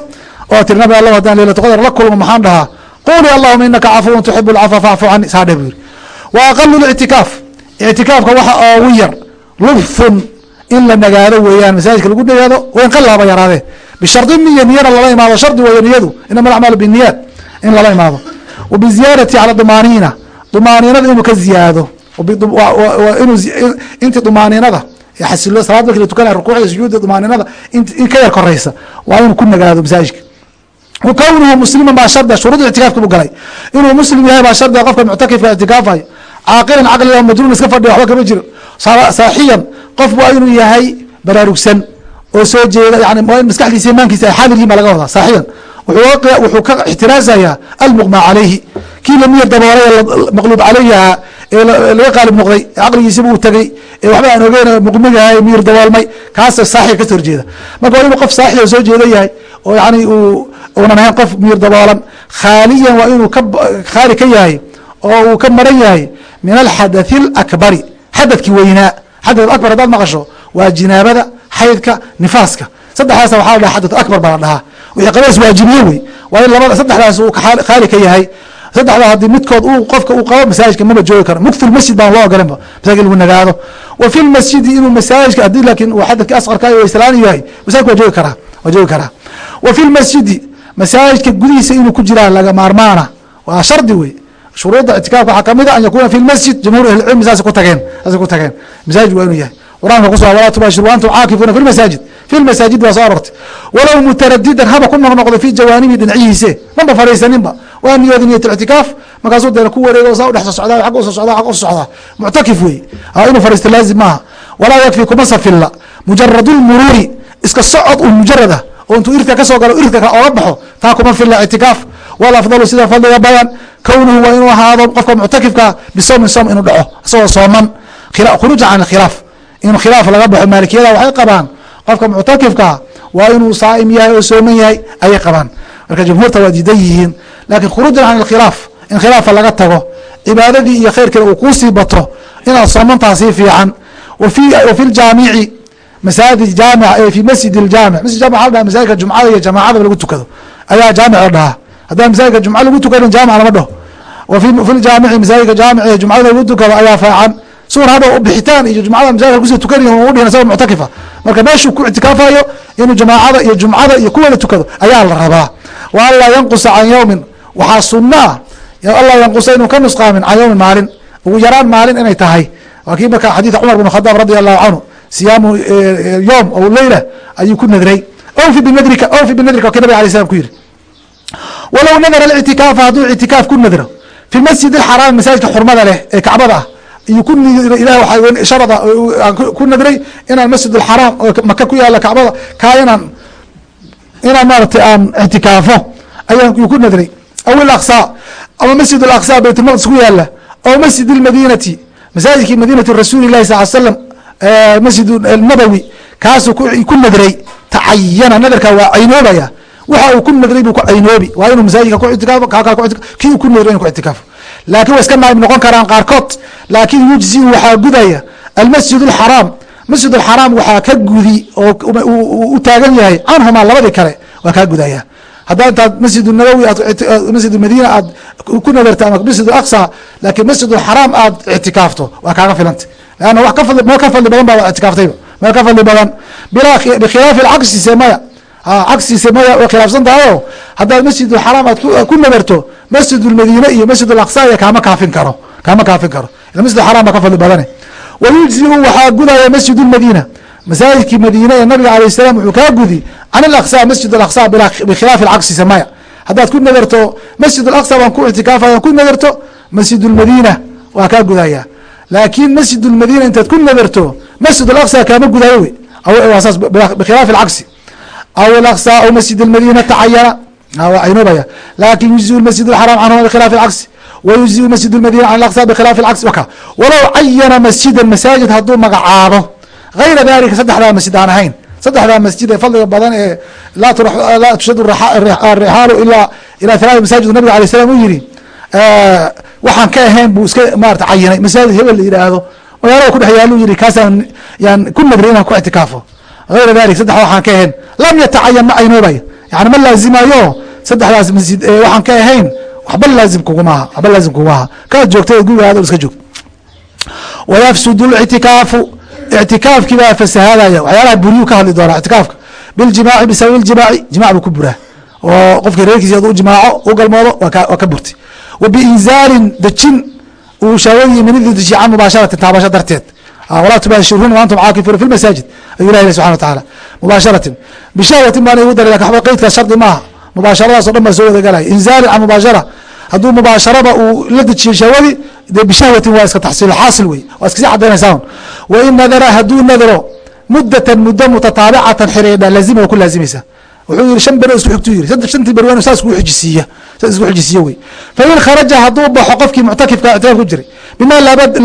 oo tiri nabi allah haddaan leylatu qadar la kulmo maxaan dhahaa? Quli allahuma inaka cafuwun tuxibu lcafwa facfu cani saa dheh yiri wa aqalu lictikaaf ictikaafka waxa oogu yar lubthun in la nagaado weeyaan masaajidka lagu nagaado wayn qalaaba yaraadee. Bishardi niya niyana lala imaado. Shardi weeye niyadu inama alacmaalu biniyaat in lala imaado. Wa biziyaadati cala dumaaniina. Dumaaniinada inuu ka ziyaado intii dumaaniinada xasilo salaad marki la tukanaya rukuucda sujuudda dumaaniinada in ka yar koreysa waa inuu ku nagaado masaajidka kownuhu musliman baa shardia shuruud ictikaafka buu galay inuu muslim yahay baa shardia qofka muctakifka ictikaafayo caaqilan caqliga majnuun iska fadhiya waxba kama jiro saaxiyan qof waa inuu yahay baraarugsan oo soo jeeda yani maskaxdiisa imaankiisa xaadiryiin baa laga wadaa saaxiyan wuxuu ka ixtiraasayaa almuqma calayhi kii lamiyar daboolay maqluub caleyha ee laga qaalib noqday caqligiisiba uu tegey ee waxba aan ogeyn muqmigahay miyir daboolmay kaasa saaxiga ka soo horjeeda marka waa inuu qof saaxi oo soo jeeda yahay oo yani uu unan ahayn qof miyir daboolan khaaliyan waa inuu khaali ka yahay oo uu ka maran yahay min alxadathi alakbari xadadkii weynaa xadath akbar haddaad maqasho waa jinaabada xaydka nifaaska. Saddexdaas waxaa la dhaha xadath akbar baa la dhahaa. Wixii qabees waajibiye wey. Waa in labada saddexdaas uu khaali ka yahay. Saddexdaa haddii midkood uu qofka uu qabo masaajidka maba joogi karo. Mukti masjid baan loo ogolanba masaajidka lagu nagaado. Wa fi lmasjidi inuu masaajidka haddii laakiin uu xadadkii asqarka iyo islaan yahay masaajidka waa joogi karaa waa joogi karaa. Wa fi lmasjidi masaajidka gudihiisa inuu ku jiraa laga maarmaana. Waa shardi wey shuruudda ictikaafka waxaa ka mid a an yakuna fi lmasjid jamhuur ahlicilmi saasay ku tageen saasay ku tageen. Masaajid waa inuu yahay. Qur'aanka kuso walaa tubaashiru antum caakifuuna fi lmasaajid fi lmasaajid waa soo aroortay. Walow mutaradidan haba ku noqnoqdo fi jawaanibi dhinacihiise maba fadhiisaninba waa niyooda niyat ictikaaf. Markaasuu deena ku wareego saa udhex socdaa agga uso socdaa agga uso socdaa. Muctakif wey inuu fadhiisto laazim maaha. Walaa yakfi kuma safilla. Mujaradu lmuruuri iska socod un mujarad ah oo intuu irka ka soo galo irka kale ooga baxo taa kuma filla ictikaaf. Wal afdalu sida fadliga badan kownuhu waa inuu ahaado qofka muctakifka bisawmin som inuu dhaco isagoo sooman. Khuruuja can khilaaf. In khilaaf laga baxo maalikiyada waxay qabaan qofka muctakifkaa waa inuu saa'im yahay oo sooman yahay ayay qabaan. Marka jumhuurta waa diidan yihiin laakiin khuruujan can khilaaf in khilaafa laga tago cibaadadii iyo khayrkeeda uu kuusii bato inaad soomantaa sii fiican. Wa fi ljaamici masaajid jaamic ee fi masjid اjaamic masjid jamic waxa dhaha masaajidka jumcada iyo jamaacadaba lagu tukado. Ayaa jaamic la dhahaa. Haddaan masaajidka jumca lagu tukanin jaamic lama dhaho. Wa fi ljaamici masaajidka jaamic ee jumcada lagu tukado ayaa fiican. Suun hadhow bixitaan iyo jumcada masaajidka ku sii tukanayo u dhihin isagoo muctakifa. Marka meeshuu ku ictikaafayo inuu jamaacada iyo jumcada iyo kuwada tukado ayaa la rabaa. Wa an yanqusa can yowmin waxaa sunna ah yanqusa inuu ka nusqaamin can yowmin maalin. Ugu yaraan maalin inay tahay. Waa kii marka cumar bn khadaab radi allahu canhu siyaamu eh, eh, yom o leyla ayuu ku nadray. Ofi binadrika ofi binadrika o ki nabig alay slam ku yidhi. Walow nadara alictikaafa hadduu ictikaaf ku nadro fi masjid alxaraami masaajidka xurmada leh ee kacbada ah ayuu ku ilah waa sharada aan ku nadray inaan masjid alxaraam oo maka ku yaalla kacbada kaa inaan inaan maaratay aan ictikaafo ayaan ku nadray. Aw ilaqsa ama masjid alaqsa baytulmaqdis ku yaalla aw masjid almadinati masaajidkii madinati rasuuli lahi sal l slam masjid nabowi kaasuu ku nadray tacayana nadarka waa caynoobaya waxa uu ku nadray buu ku caynoobi waa inuu masaajidka ku itikaafo kii uu ku nadray inu ku itikaafo laakiin way iska naaib noqon karaan qaarkood. Laakiin yujziu waxaa gudaya almasjid اlxaraam masjid اlxaraam waxaa ka gudi oo u taagan yahay canhumaa labadii kale waa kaa gudaya. Haddaa intaad masjid nabowi masjid madiina aad ku nadarta ama masjid aqsa laakiin masjid xaraam aad ictikaafto waa kaaga filanta masjid lmadiina waa kaa gudaya laakiin masjid lmadiina intaad ku nadarto masjid alaqsa kaama gudayo saas bikhilaafi alcagsi aw alaqsa aw masjid almadiina tacayana waa caynoobaya laakin yujziu masjid alxaram canhuma bikhilaafi alcagsi wayujziu masjid lmadiina can alaqsa bikhilaafi alcagsi waka walow cayana masjidan masaajid hadduu magacaabo غayra dalika saddexdaa masjid aan ahayn saddexdaa masjid ee fadliga badan ee laa tushadu rixaalu ilaa ilaa halaat masaajid nabiga alay slam u yihi waxaan ka ahayn buu iska maarata cayinay masaajid hebel la yidhaahdo. Magaalada kudhex yaalu yihi kaasaan yaan ku nadray inaan ku ictikaafo. غayra dalik saddex waxaan ka ahayn. Lam yatacayan ma aynoobayo yani ma laazimayo saddexdaas masjid waxaan ka ahayn waxba laazim kugumaaha waxba laazim kugumaha kaad joogtay gurigaada iska joog. Wayafsud اlictikaafu ictikaafkii baa fasahaadaya. Waxyaalaha buriyuu ka hadli doonaa ictikaafka. Biljimaaci bisababi ljimaaci jimac buu ku buraa. Oo qofkii reerkiisi haduu jimaaco u galmoodo waa ka burtay wa biinzaalin dejin uu shaawadii minidii dejiye can mubaasharatin taabasho darteed. Walaa tubaashiruuna wa antum caakifuuna fi lmasaajid ayuu ilahi subxana wa tacaala mubaasharatin. Bishahwatin baana igu daray laakiin qeydkaas shardi maaha. Mubaasharadaas o dhan baa soo wadagalaya inzaalin can mubaashara. Hadduu mubaasharada uu la dejiyo shahwadii de bishahwatin waa iska taxsiil xaasil wey. Waa iskasii cadaynaysaa wain nadara hadduu nadro mudatan muddo mutataabicatan xiriidha laazima waa ku laazimaysa wuxuu yihi shan beri isku xigtuu yiri shantii beri waa saas kuu xijisiiya fain kharaja hadduu baxo qofkii muctakifka ictikaaf ku jiray bima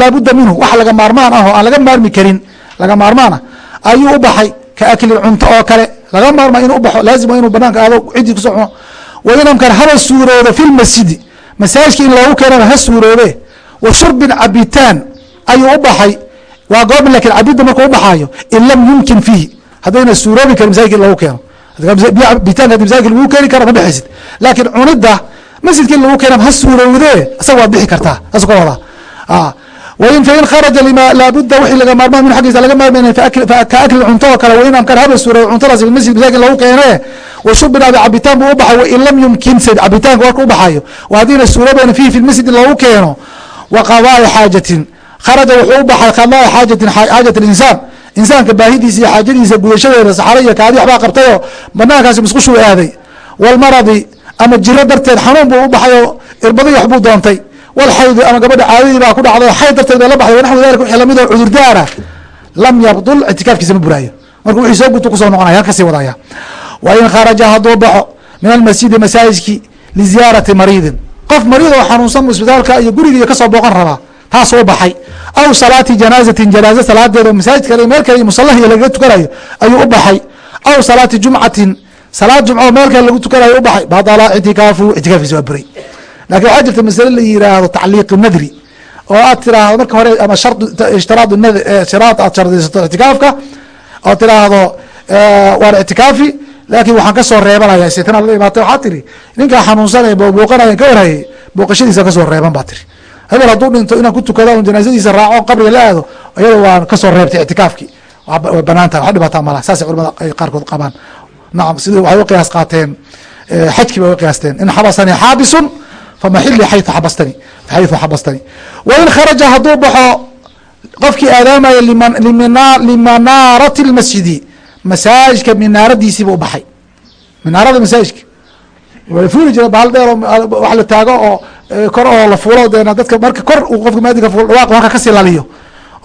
laabudda minhu wax laga maarmaan ah oo aan laga maarmi karin laga maarmaan ah ayuu u baxay ka akli cunto oo kale. Laga maarma inuu ubaxo laazima inuu banaanka aado ciddii ku soo cuno wainamkan haba suuroodo fi lmasjidi masaajidka in loogu keenana ha suuroobe. Wa shurbin cabitaan ayuu u baxay. Waa goob laakiin cabidda markuu ubaxaayo in lam yumkin fiihi. Haddayna suuroobi karin masajidka in lagu keeno bitaanka fain kharaja lima laabuda wixii laga xaajatin. Xaajat insaan insaanka baahidiisa iyo xaajadiisa gudashadeeda saxaro iyo kaadi waxbaa qabtayoo banaankaasi musqushuu aaday. Walmaradi ama jiro darteed xanuun buu u baxay oo irbadii waxbuu doontay. Walxaydi ama gabadha caadadii baa ku dhacday xayd darteed bay la baxday. Wanaxwi dalika wixii la mid oo cudurdaara lam yabdul ictikaafkiisa ma buraayo. Marka wixii soo guto ku soo noqonaya halkasii wadaya. Wa in kharaja hadduu baxo min almasjidi masaajidki liziyaarati mariidin. Qof mariid oo xanuunsan isbitaalka iyo gurigiiyo ka soo booqan rabaa taasuu baxay. Aw salaati janaazatin janaaza salaadeed oo masaajid kale meel kale iyo musallahiya lagaga tukanayo ayuu u baxay. Aw salaati jumcatin salaad jumco meel kale lagu tukanayo u baxay. Badala ictikaafu ictikaafkiisa waa buray. Lakin waxaa jirta masale la yiraahdo tacliiqi nadri oo aad tiraahdo marka hore ama shar ishtiraad shiraad aad shardaysato ictikaafka oo tiraahdo waan ictikaafi laakin waxaan ka soo reebanaya sitna la imaatay. Waxaa tiri ninkaa xanuunsan ee booqanaya ka warhayay booqashadiisa ka soo reeban baa tiri hebel hadduu dhinto inaan ku tukado janaasadiisa raaco qabriga la aado iyada waan ka soo reebtay ictikaafki way bannaan tahay wax dhibaataa malaha saasay culamada qaarkood qabaan. Nacam sidii waxay u qaateen xajkii bay u in xabasani xaabisun famaxili xayu xabastani xayu xabastani. Wain kharaja hadduu baxo qofkii aadaamaya limanaarati lmasjidi masaajidka minaaradiisiiba u baxay. Minaarada masaajidka waa fuuli jira bahal oo wax la taago oo kor oo la fuulo deena dadka marka kor uu qofka maadinka fuul dhawaaq halka ka sii laliyo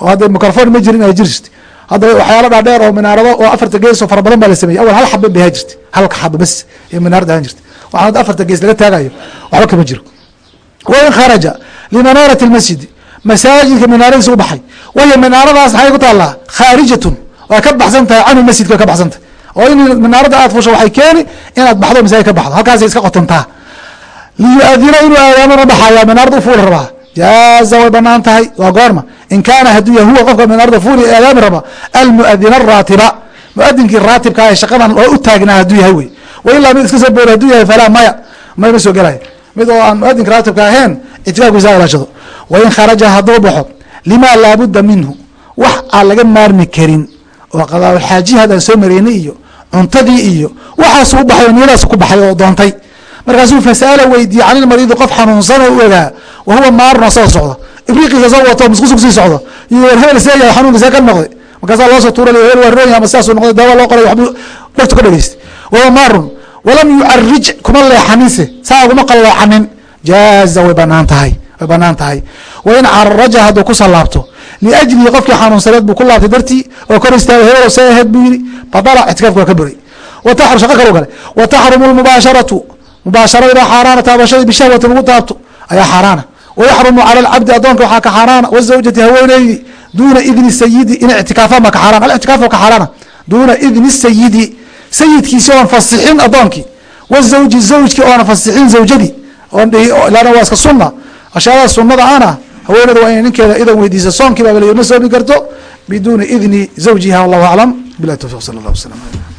oo hadda microphone ma jirin ay jiri jirtay hadda waxyaala dhaa dheer oo minaarado oo afarta gees oo fara badan baa la sameeyey. Awal hal xaba bay ahaan jirtay halka xaba bas iyo minaarada ahaan jirtay waxaan hadda afarta gees laga taagayo waxba kama jiro. Wain kharaja limanaarati lmasjidi masaajidka minaaradiisa u baxay. Wahiyo minaaradaas maxay ku taallaa. Khaarijatun. Way ka baxsan tahay canhu masjidka way ka baxsan tahay oo in minaarada aad fusho waxay keeni inaad baxdo masaajid ka baxdo. Halkaasay iska qotontaa liyuadina inuu aadaamana baxaya minaarada u fuuli rabaa jaaza way bannaan tahay. Waa goorma. In kaana hadduu ya huwa qofka minaarada fuuli aadaami raba almuadina araatiba muadinkii raatibka ee shaqadan oo u taagnaa hadduu yahay wey. Wailaa mid iska soo boori haduu yahay falaa maya. Mayma soo gelaya mid oo aan muadinka raatibka ahayn ictikaafkiisa ilaashado. Wain kharaja hadduu baxo limaa laabudda minhu. Wax aan laga maarmi karin oo qadaaxaajihi haddaan soo mareynay iyo cuntadii iyo waxaasu u baxay oo niyadaas ku baxay oo doontay. Markaasuu fasala weydiiyey can ilmariidi qof xanuunsan oo ogaa wa huwa maarun asagoo socdo ibriiqiisa soo wato musqusug sii socdo. Iyo war hebel see yahay xanuunka see ka noqday. Markaasaa loosoo tuura hebel waa roon yahay ama sidaasuu noqday dawa loo qoray waxbuu dhegtu ka dhegeystay wahuwa maarun walam yucarij kuma leexaninse saa uguma qalloocanin jaaza way bannaan tahay way bannaan tahay. Wain caraja hadduu ku salaabto liajlihi qofkii xanuunsaneed buu ku laabtay dartii oo kor istaagay hebel see aheyd buu yidhi badala ictikaafka waa ka buray wataxru shaqa kalo gale wataxrumu lmubaasharatu mubaasharada xaaraana taabashadii bishahwati lagu taabto ayaa xaaraana wayaxrumu cala alcabdi adoonka waxaa ka xaaraana wazawjati haweeneydi duuna idni sayidi in ictikaafaan baa ka xaaraan alictikaaf ka xaaraana duuna idni sayidi sayidkiisi oon fasixin adoonkii wazawji zawjki oona fasixin zawjadii oon dhihi ilaana waa iska sunna ashyaada sunnada ana haweeneyda waa inay ninkeeda idan weydiisa soonkiiba ma soomi karto? Biduuni idni zawjiha wallahu aclam. Bilahi tawfiq sala allah wasalam